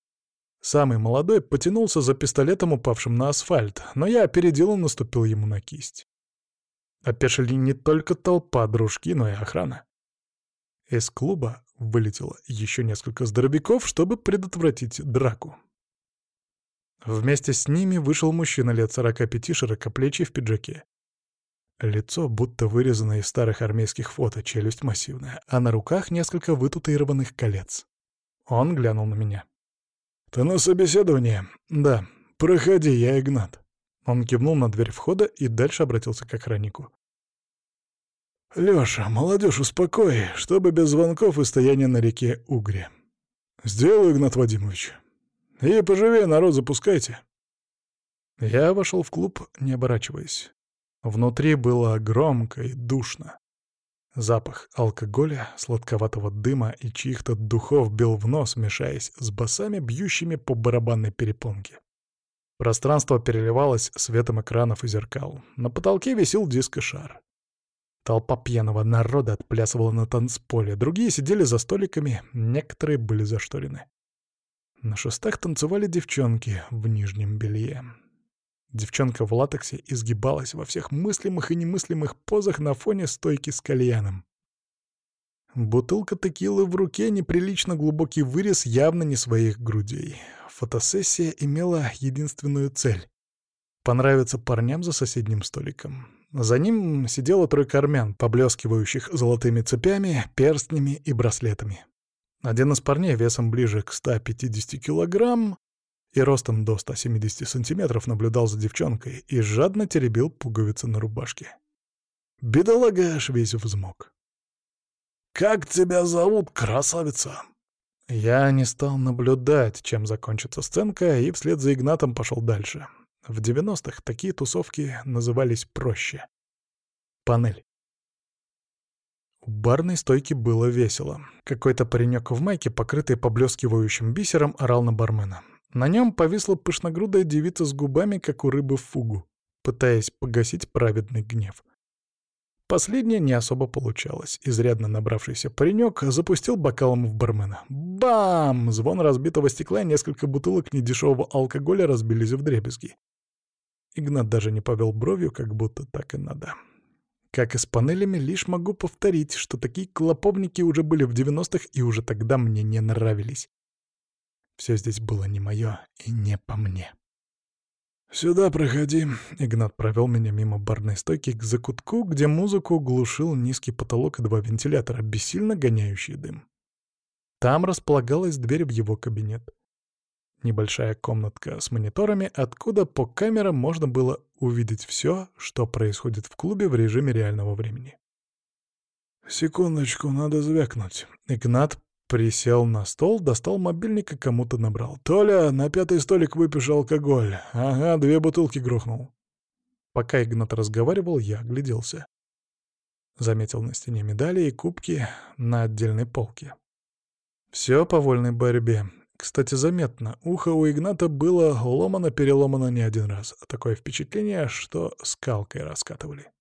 Самый молодой потянулся за пистолетом, упавшим на асфальт, но я опередил и наступил ему на кисть. Опешили не только толпа дружки, но и охрана. Из клуба вылетело еще несколько здоровяков, чтобы предотвратить драку. Вместе с ними вышел мужчина лет 45, широкоплечий в пиджаке. Лицо будто вырезано из старых армейских фото, челюсть массивная, а на руках несколько вытатуированных колец. Он глянул на меня. «Ты на собеседование?» «Да. Проходи, я Игнат». Он кивнул на дверь входа и дальше обратился к охраннику. «Лёша, молодежь, успокой, чтобы без звонков и стояния на реке Угре». «Сделаю, Игнат Вадимович. И поживее народ запускайте». Я вошел в клуб, не оборачиваясь. Внутри было громко и душно. Запах алкоголя, сладковатого дыма и чьих-то духов бил в нос, мешаясь с басами, бьющими по барабанной перепонке. Пространство переливалось светом экранов и зеркал. На потолке висел диско-шар. Толпа пьяного народа отплясывала на танцполе, другие сидели за столиками, некоторые были зашторены. На шестах танцевали девчонки в нижнем белье. Девчонка в латексе изгибалась во всех мыслимых и немыслимых позах на фоне стойки с кальяном. Бутылка текилы в руке, неприлично глубокий вырез явно не своих грудей. Фотосессия имела единственную цель — понравиться парням за соседним столиком. За ним сидела тройка армян, поблескивающих золотыми цепями, перстнями и браслетами. Один из парней весом ближе к 150 килограмм и ростом до 170 сантиметров наблюдал за девчонкой и жадно теребил пуговицы на рубашке. Бедолага аж весь взмок. «Как тебя зовут, красавица?» Я не стал наблюдать, чем закончится сценка, и вслед за Игнатом пошел дальше. В 90-х такие тусовки назывались проще. Панель. У барной стойки было весело. Какой-то паренек в майке, покрытый поблескивающим бисером, орал на бармена. На нем повисла пышногрудая девица с губами, как у рыбы в фугу, пытаясь погасить праведный гнев. Последнее не особо получалось. Изрядно набравшийся паренек запустил бокалом в бармена. Бам! Звон разбитого стекла и несколько бутылок недешевого алкоголя разбились в дребезги. Игнат даже не повел бровью, как будто так и надо. Как и с панелями, лишь могу повторить, что такие клоповники уже были в 90-х и уже тогда мне не нравились. Все здесь было не мое и не по мне. «Сюда проходи», — Игнат провел меня мимо барной стойки к закутку, где музыку глушил низкий потолок и два вентилятора, бессильно гоняющие дым. Там располагалась дверь в его кабинет. Небольшая комнатка с мониторами, откуда по камерам можно было увидеть все, что происходит в клубе в режиме реального времени. «Секундочку, надо звякнуть». Игнат Присел на стол, достал мобильник и кому-то набрал. «Толя, на пятый столик выпиши алкоголь. Ага, две бутылки грохнул». Пока Игнат разговаривал, я огляделся. Заметил на стене медали и кубки на отдельной полке. Все по вольной борьбе. Кстати, заметно, ухо у Игната было ломано-переломано не один раз. Такое впечатление, что скалкой раскатывали.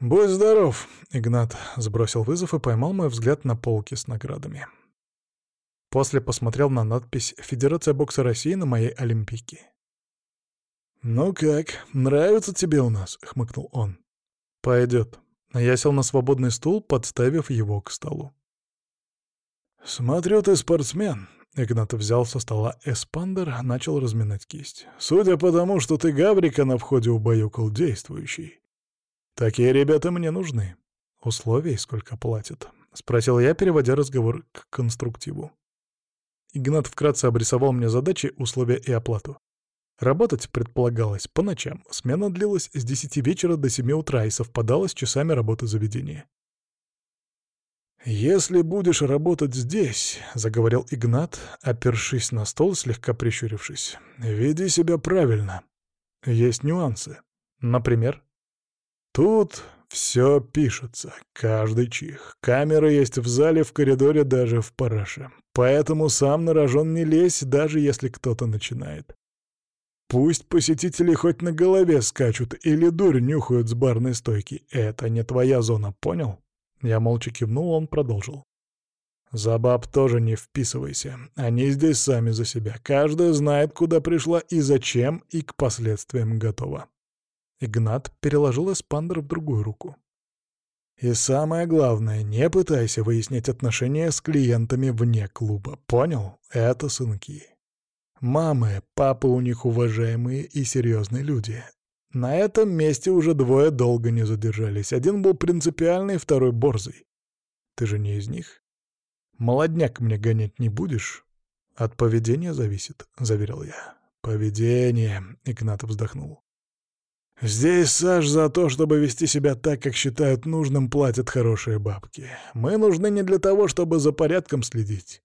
«Будь здоров!» — Игнат сбросил вызов и поймал мой взгляд на полке с наградами. После посмотрел на надпись «Федерация бокса России» на моей олимпийке. «Ну как, нравится тебе у нас?» — хмыкнул он. «Пойдет». Я сел на свободный стул, подставив его к столу. «Смотрю, ты спортсмен», — Игнат взял со стола эспандер, начал разминать кисть. «Судя по тому, что ты Гаврика на входе убаюкал действующий. «Такие ребята мне нужны. Условий сколько платят?» — спросил я, переводя разговор к конструктиву. Игнат вкратце обрисовал мне задачи, условия и оплату. Работать предполагалось по ночам. Смена длилась с 10 вечера до 7 утра и совпадала с часами работы заведения. «Если будешь работать здесь», — заговорил Игнат, опершись на стол, слегка прищурившись, — «веди себя правильно. Есть нюансы. Например, Тут все пишется, каждый чих. Камера есть в зале, в коридоре, даже в параше. Поэтому сам на рожон не лезь, даже если кто-то начинает. Пусть посетители хоть на голове скачут или дурь нюхают с барной стойки. Это не твоя зона, понял? Я молча кивнул, он продолжил. «За баб тоже не вписывайся. Они здесь сами за себя. Каждая знает, куда пришла и зачем, и к последствиям готова». Игнат переложил эспандер в другую руку. «И самое главное, не пытайся выяснять отношения с клиентами вне клуба. Понял? Это сынки. Мамы, папы у них уважаемые и серьезные люди. На этом месте уже двое долго не задержались. Один был принципиальный, второй борзый. Ты же не из них? Молодняк мне гонять не будешь? От поведения зависит, — заверил я. Поведение, — Игнат вздохнул. Здесь, Саш, за то, чтобы вести себя так, как считают нужным, платят хорошие бабки. Мы нужны не для того, чтобы за порядком следить,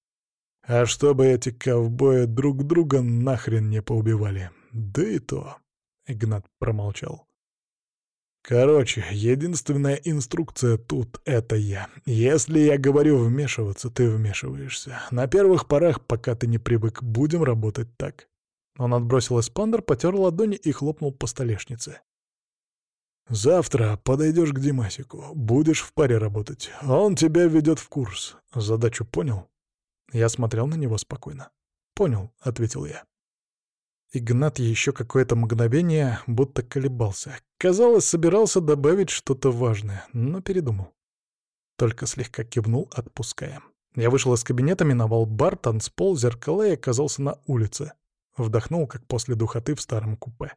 а чтобы эти ковбои друг друга нахрен не поубивали. Да и то. Игнат промолчал. Короче, единственная инструкция тут — это я. Если я говорю вмешиваться, ты вмешиваешься. На первых порах, пока ты не привык, будем работать так. Он отбросил эспандер, потер ладони и хлопнул по столешнице. «Завтра подойдешь к Димасику, будешь в паре работать. Он тебя ведет в курс. Задачу понял?» Я смотрел на него спокойно. «Понял», — ответил я. Игнат еще какое-то мгновение будто колебался. Казалось, собирался добавить что-то важное, но передумал. Только слегка кивнул, отпуская. Я вышел из кабинета, миновал бар, танцпол, зеркала и оказался на улице. Вдохнул, как после духоты в старом купе.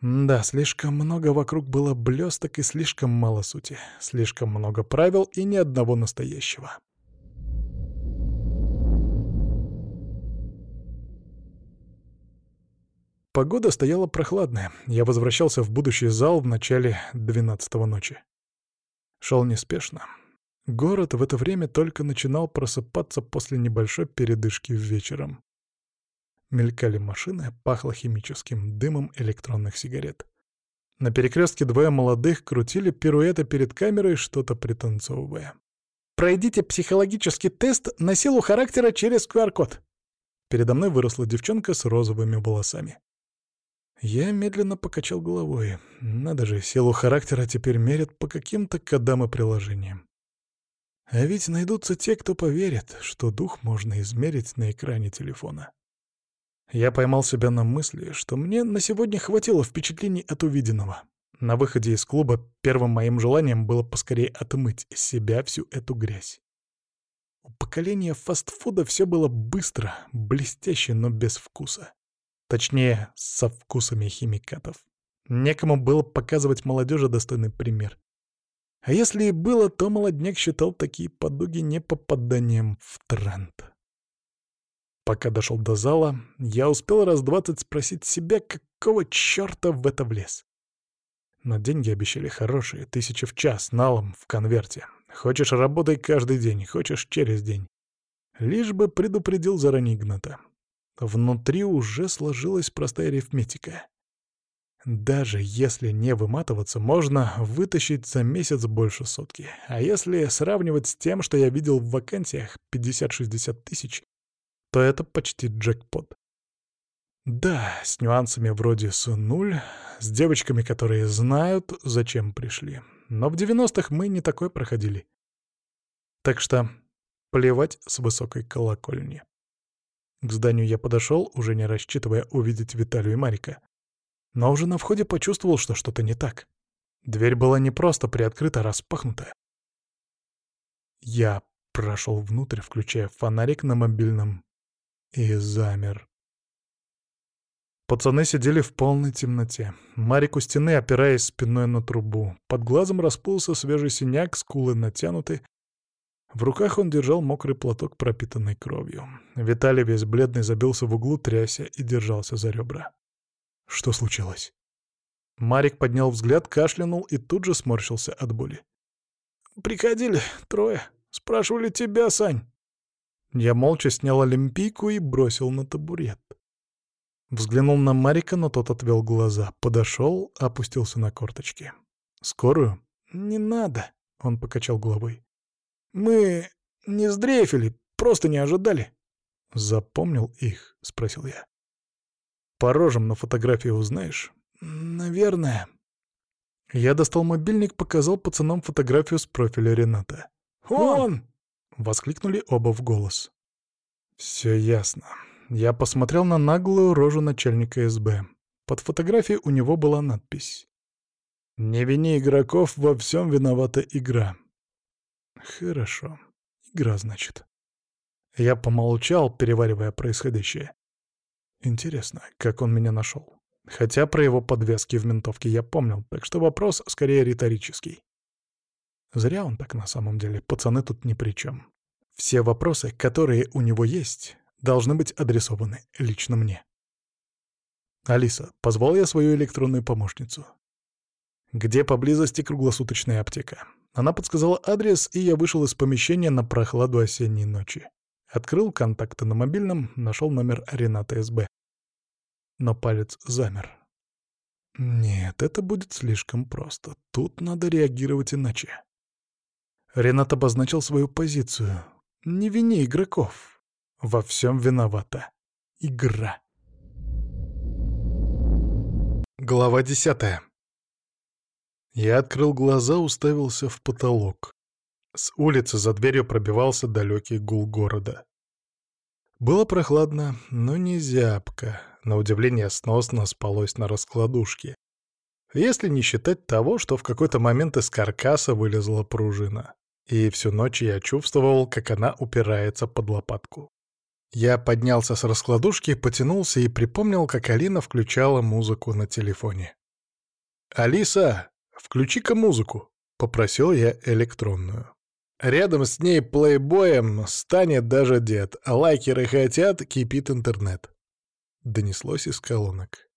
Да, слишком много вокруг было блесток и слишком мало сути. Слишком много правил и ни одного настоящего. Погода стояла прохладная. Я возвращался в будущий зал в начале двенадцатого ночи. Шел неспешно. Город в это время только начинал просыпаться после небольшой передышки вечером. Мелькали машины, пахло химическим дымом электронных сигарет. На перекрестке двое молодых крутили пируэты перед камерой, что-то пританцовывая. «Пройдите психологический тест на силу характера через QR-код». Передо мной выросла девчонка с розовыми волосами. Я медленно покачал головой. Надо же, силу характера теперь мерят по каким-то кодам и приложениям. А ведь найдутся те, кто поверит, что дух можно измерить на экране телефона. Я поймал себя на мысли, что мне на сегодня хватило впечатлений от увиденного. На выходе из клуба первым моим желанием было поскорее отмыть из себя всю эту грязь. У поколения фастфуда все было быстро, блестяще, но без вкуса. Точнее, со вкусами химикатов. Некому было показывать молодежи достойный пример. А если и было, то молодняк считал такие подуги не попаданием в тренд. Пока дошел до зала, я успел раз двадцать спросить себя, какого черта в это влез. Но деньги обещали хорошие, тысячи в час, налом, в конверте. Хочешь — работай каждый день, хочешь — через день. Лишь бы предупредил заранее Игната. Внутри уже сложилась простая арифметика. Даже если не выматываться, можно вытащить за месяц больше сотки. А если сравнивать с тем, что я видел в вакансиях 50-60 тысяч, то это почти джекпот. Да, с нюансами вроде с нуль, с девочками, которые знают, зачем пришли. Но в 90-х мы не такое проходили. Так что плевать с высокой колокольни. К зданию я подошел, уже не рассчитывая увидеть Виталию и Марика. Но уже на входе почувствовал, что что-то не так. Дверь была не просто приоткрыта, а распахнута. Я прошел внутрь, включая фонарик на мобильном, и замер. Пацаны сидели в полной темноте. Марик у стены, опираясь спиной на трубу. Под глазом расплылся свежий синяк, скулы натянуты, в руках он держал мокрый платок, пропитанный кровью. Виталий весь бледный забился в углу, тряся и держался за ребра. Что случилось? Марик поднял взгляд, кашлянул и тут же сморщился от боли. «Приходили трое. Спрашивали тебя, Сань». Я молча снял олимпийку и бросил на табурет. Взглянул на Марика, но тот отвел глаза. Подошел, опустился на корточки. «Скорую?» «Не надо», — он покачал головой. Мы не сдрейфили, просто не ожидали. Запомнил их? Спросил я. По рожам на фотографии узнаешь? Наверное. Я достал мобильник, показал пацанам фотографию с профиля Рената. «Он!» — воскликнули оба в голос. Все ясно. Я посмотрел на наглую рожу начальника СБ. Под фотографией у него была надпись. «Не вини игроков, во всем виновата игра». Хорошо. Игра, значит. Я помолчал, переваривая происходящее. Интересно, как он меня нашел. Хотя про его подвески в ментовке я помнил, так что вопрос скорее риторический. Зря он так на самом деле, пацаны тут ни при чем. Все вопросы, которые у него есть, должны быть адресованы лично мне. «Алиса, позвал я свою электронную помощницу. Где поблизости круглосуточная аптека?» Она подсказала адрес, и я вышел из помещения на прохладу осенней ночи. Открыл контакты на мобильном, нашел номер Рената СБ. Но палец замер. Нет, это будет слишком просто. Тут надо реагировать иначе. Ренат обозначил свою позицию. Не вини игроков. Во всем виновата игра. Глава десятая. Я открыл глаза, уставился в потолок. С улицы за дверью пробивался далекий гул города. Было прохладно, но не зябко. На удивление сносно спалось на раскладушке. Если не считать того, что в какой-то момент из каркаса вылезла пружина. И всю ночь я чувствовал, как она упирается под лопатку. Я поднялся с раскладушки, потянулся и припомнил, как Алина включала музыку на телефоне. «Алиса, включи-ка музыку», — попросил я электронную. Рядом с ней плейбоем станет даже дед, а лайкеры хотят, кипит интернет. Донеслось из колонок.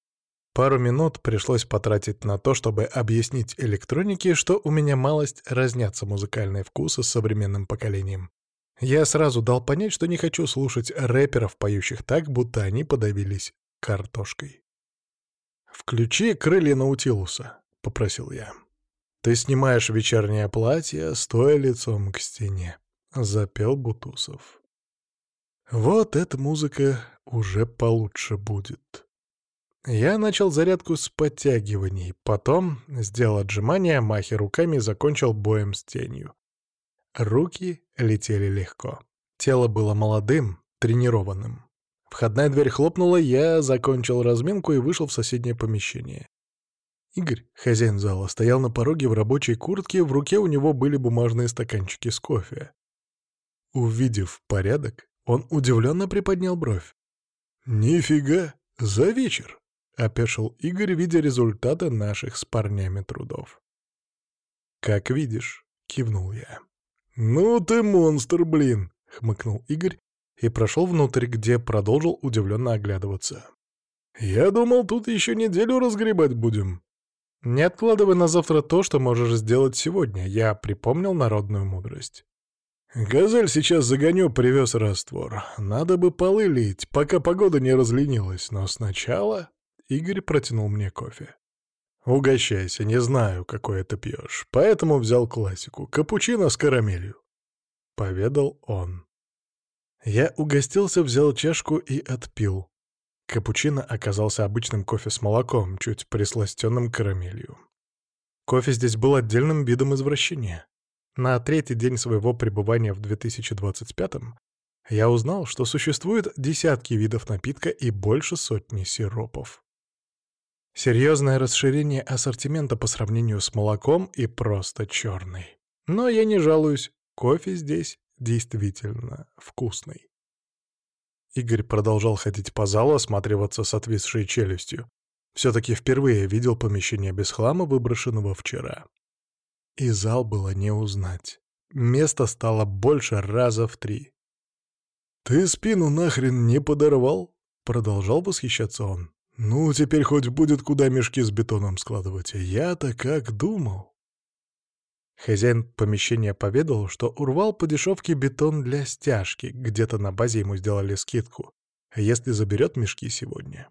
Пару минут пришлось потратить на то, чтобы объяснить электронике, что у меня малость разнятся музыкальные вкусы с современным поколением. Я сразу дал понять, что не хочу слушать рэперов, поющих так, будто они подавились картошкой. «Включи крылья Наутилуса», — попросил я. «Ты снимаешь вечернее платье, стоя лицом к стене», — запел Бутусов. «Вот эта музыка уже получше будет». Я начал зарядку с подтягиваний, потом сделал отжимания, махи руками закончил боем с тенью. Руки летели легко. Тело было молодым, тренированным. Входная дверь хлопнула, я закончил разминку и вышел в соседнее помещение. Игорь, хозяин зала, стоял на пороге в рабочей куртке, в руке у него были бумажные стаканчики с кофе. Увидев порядок, он удивленно приподнял бровь. «Нифига! За вечер!» — опешил Игорь, видя результаты наших с парнями трудов. «Как видишь», — кивнул я. «Ну ты монстр, блин!» — хмыкнул Игорь и прошел внутрь, где продолжил удивленно оглядываться. «Я думал, тут еще неделю разгребать будем». «Не откладывай на завтра то, что можешь сделать сегодня», — я припомнил народную мудрость. «Газель сейчас загоню, привез раствор. Надо бы полы лить, пока погода не разленилась, но сначала...» Игорь протянул мне кофе. «Угощайся, не знаю, какой это пьешь, поэтому взял классику, капучино с карамелью», — поведал он. Я угостился, взял чашку и отпил. Капучино оказался обычным кофе с молоком, чуть присластенным карамелью. Кофе здесь был отдельным видом извращения. На третий день своего пребывания в 2025-м я узнал, что существует десятки видов напитка и больше сотни сиропов. Серьезное расширение ассортимента по сравнению с молоком и просто черный. Но я не жалуюсь, кофе здесь действительно вкусный. Игорь продолжал ходить по залу, осматриваться с отвисшей челюстью. Все-таки впервые видел помещение без хлама, выброшенного вчера. И зал было не узнать. Места стало больше раза в три. «Ты спину нахрен не подорвал?» — продолжал восхищаться он. Ну, теперь хоть будет куда мешки с бетоном складывать. Я-то как думал. Хозяин помещения поведал, что урвал по дешевке бетон для стяжки. Где-то на базе ему сделали скидку, если заберет мешки сегодня.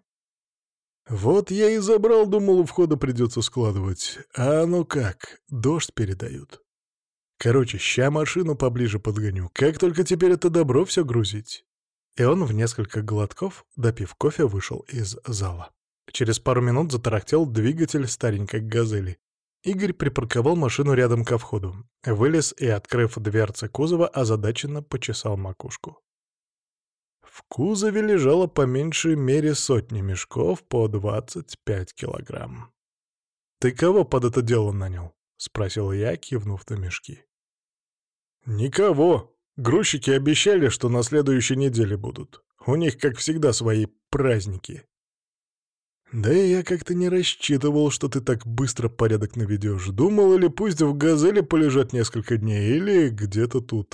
Вот я и забрал, думал, у входа придется складывать. А ну как, дождь передают. Короче, ща машину поближе подгоню. Как только теперь это добро все грузить. И он в несколько глотков, допив кофе, вышел из зала. Через пару минут затарахтел двигатель старенькой «Газели», Игорь припарковал машину рядом ко входу, вылез и, открыв дверцы кузова, озадаченно почесал макушку. В кузове лежало по меньшей мере сотни мешков по 25 килограмм. «Ты кого под это дело нанял?» — спросил я, кивнув на мешки. «Никого. Грузчики обещали, что на следующей неделе будут. У них, как всегда, свои праздники. Да и я как-то не рассчитывал, что ты так быстро порядок наведешь. Думал, или пусть в «Газели» полежат несколько дней, или где-то тут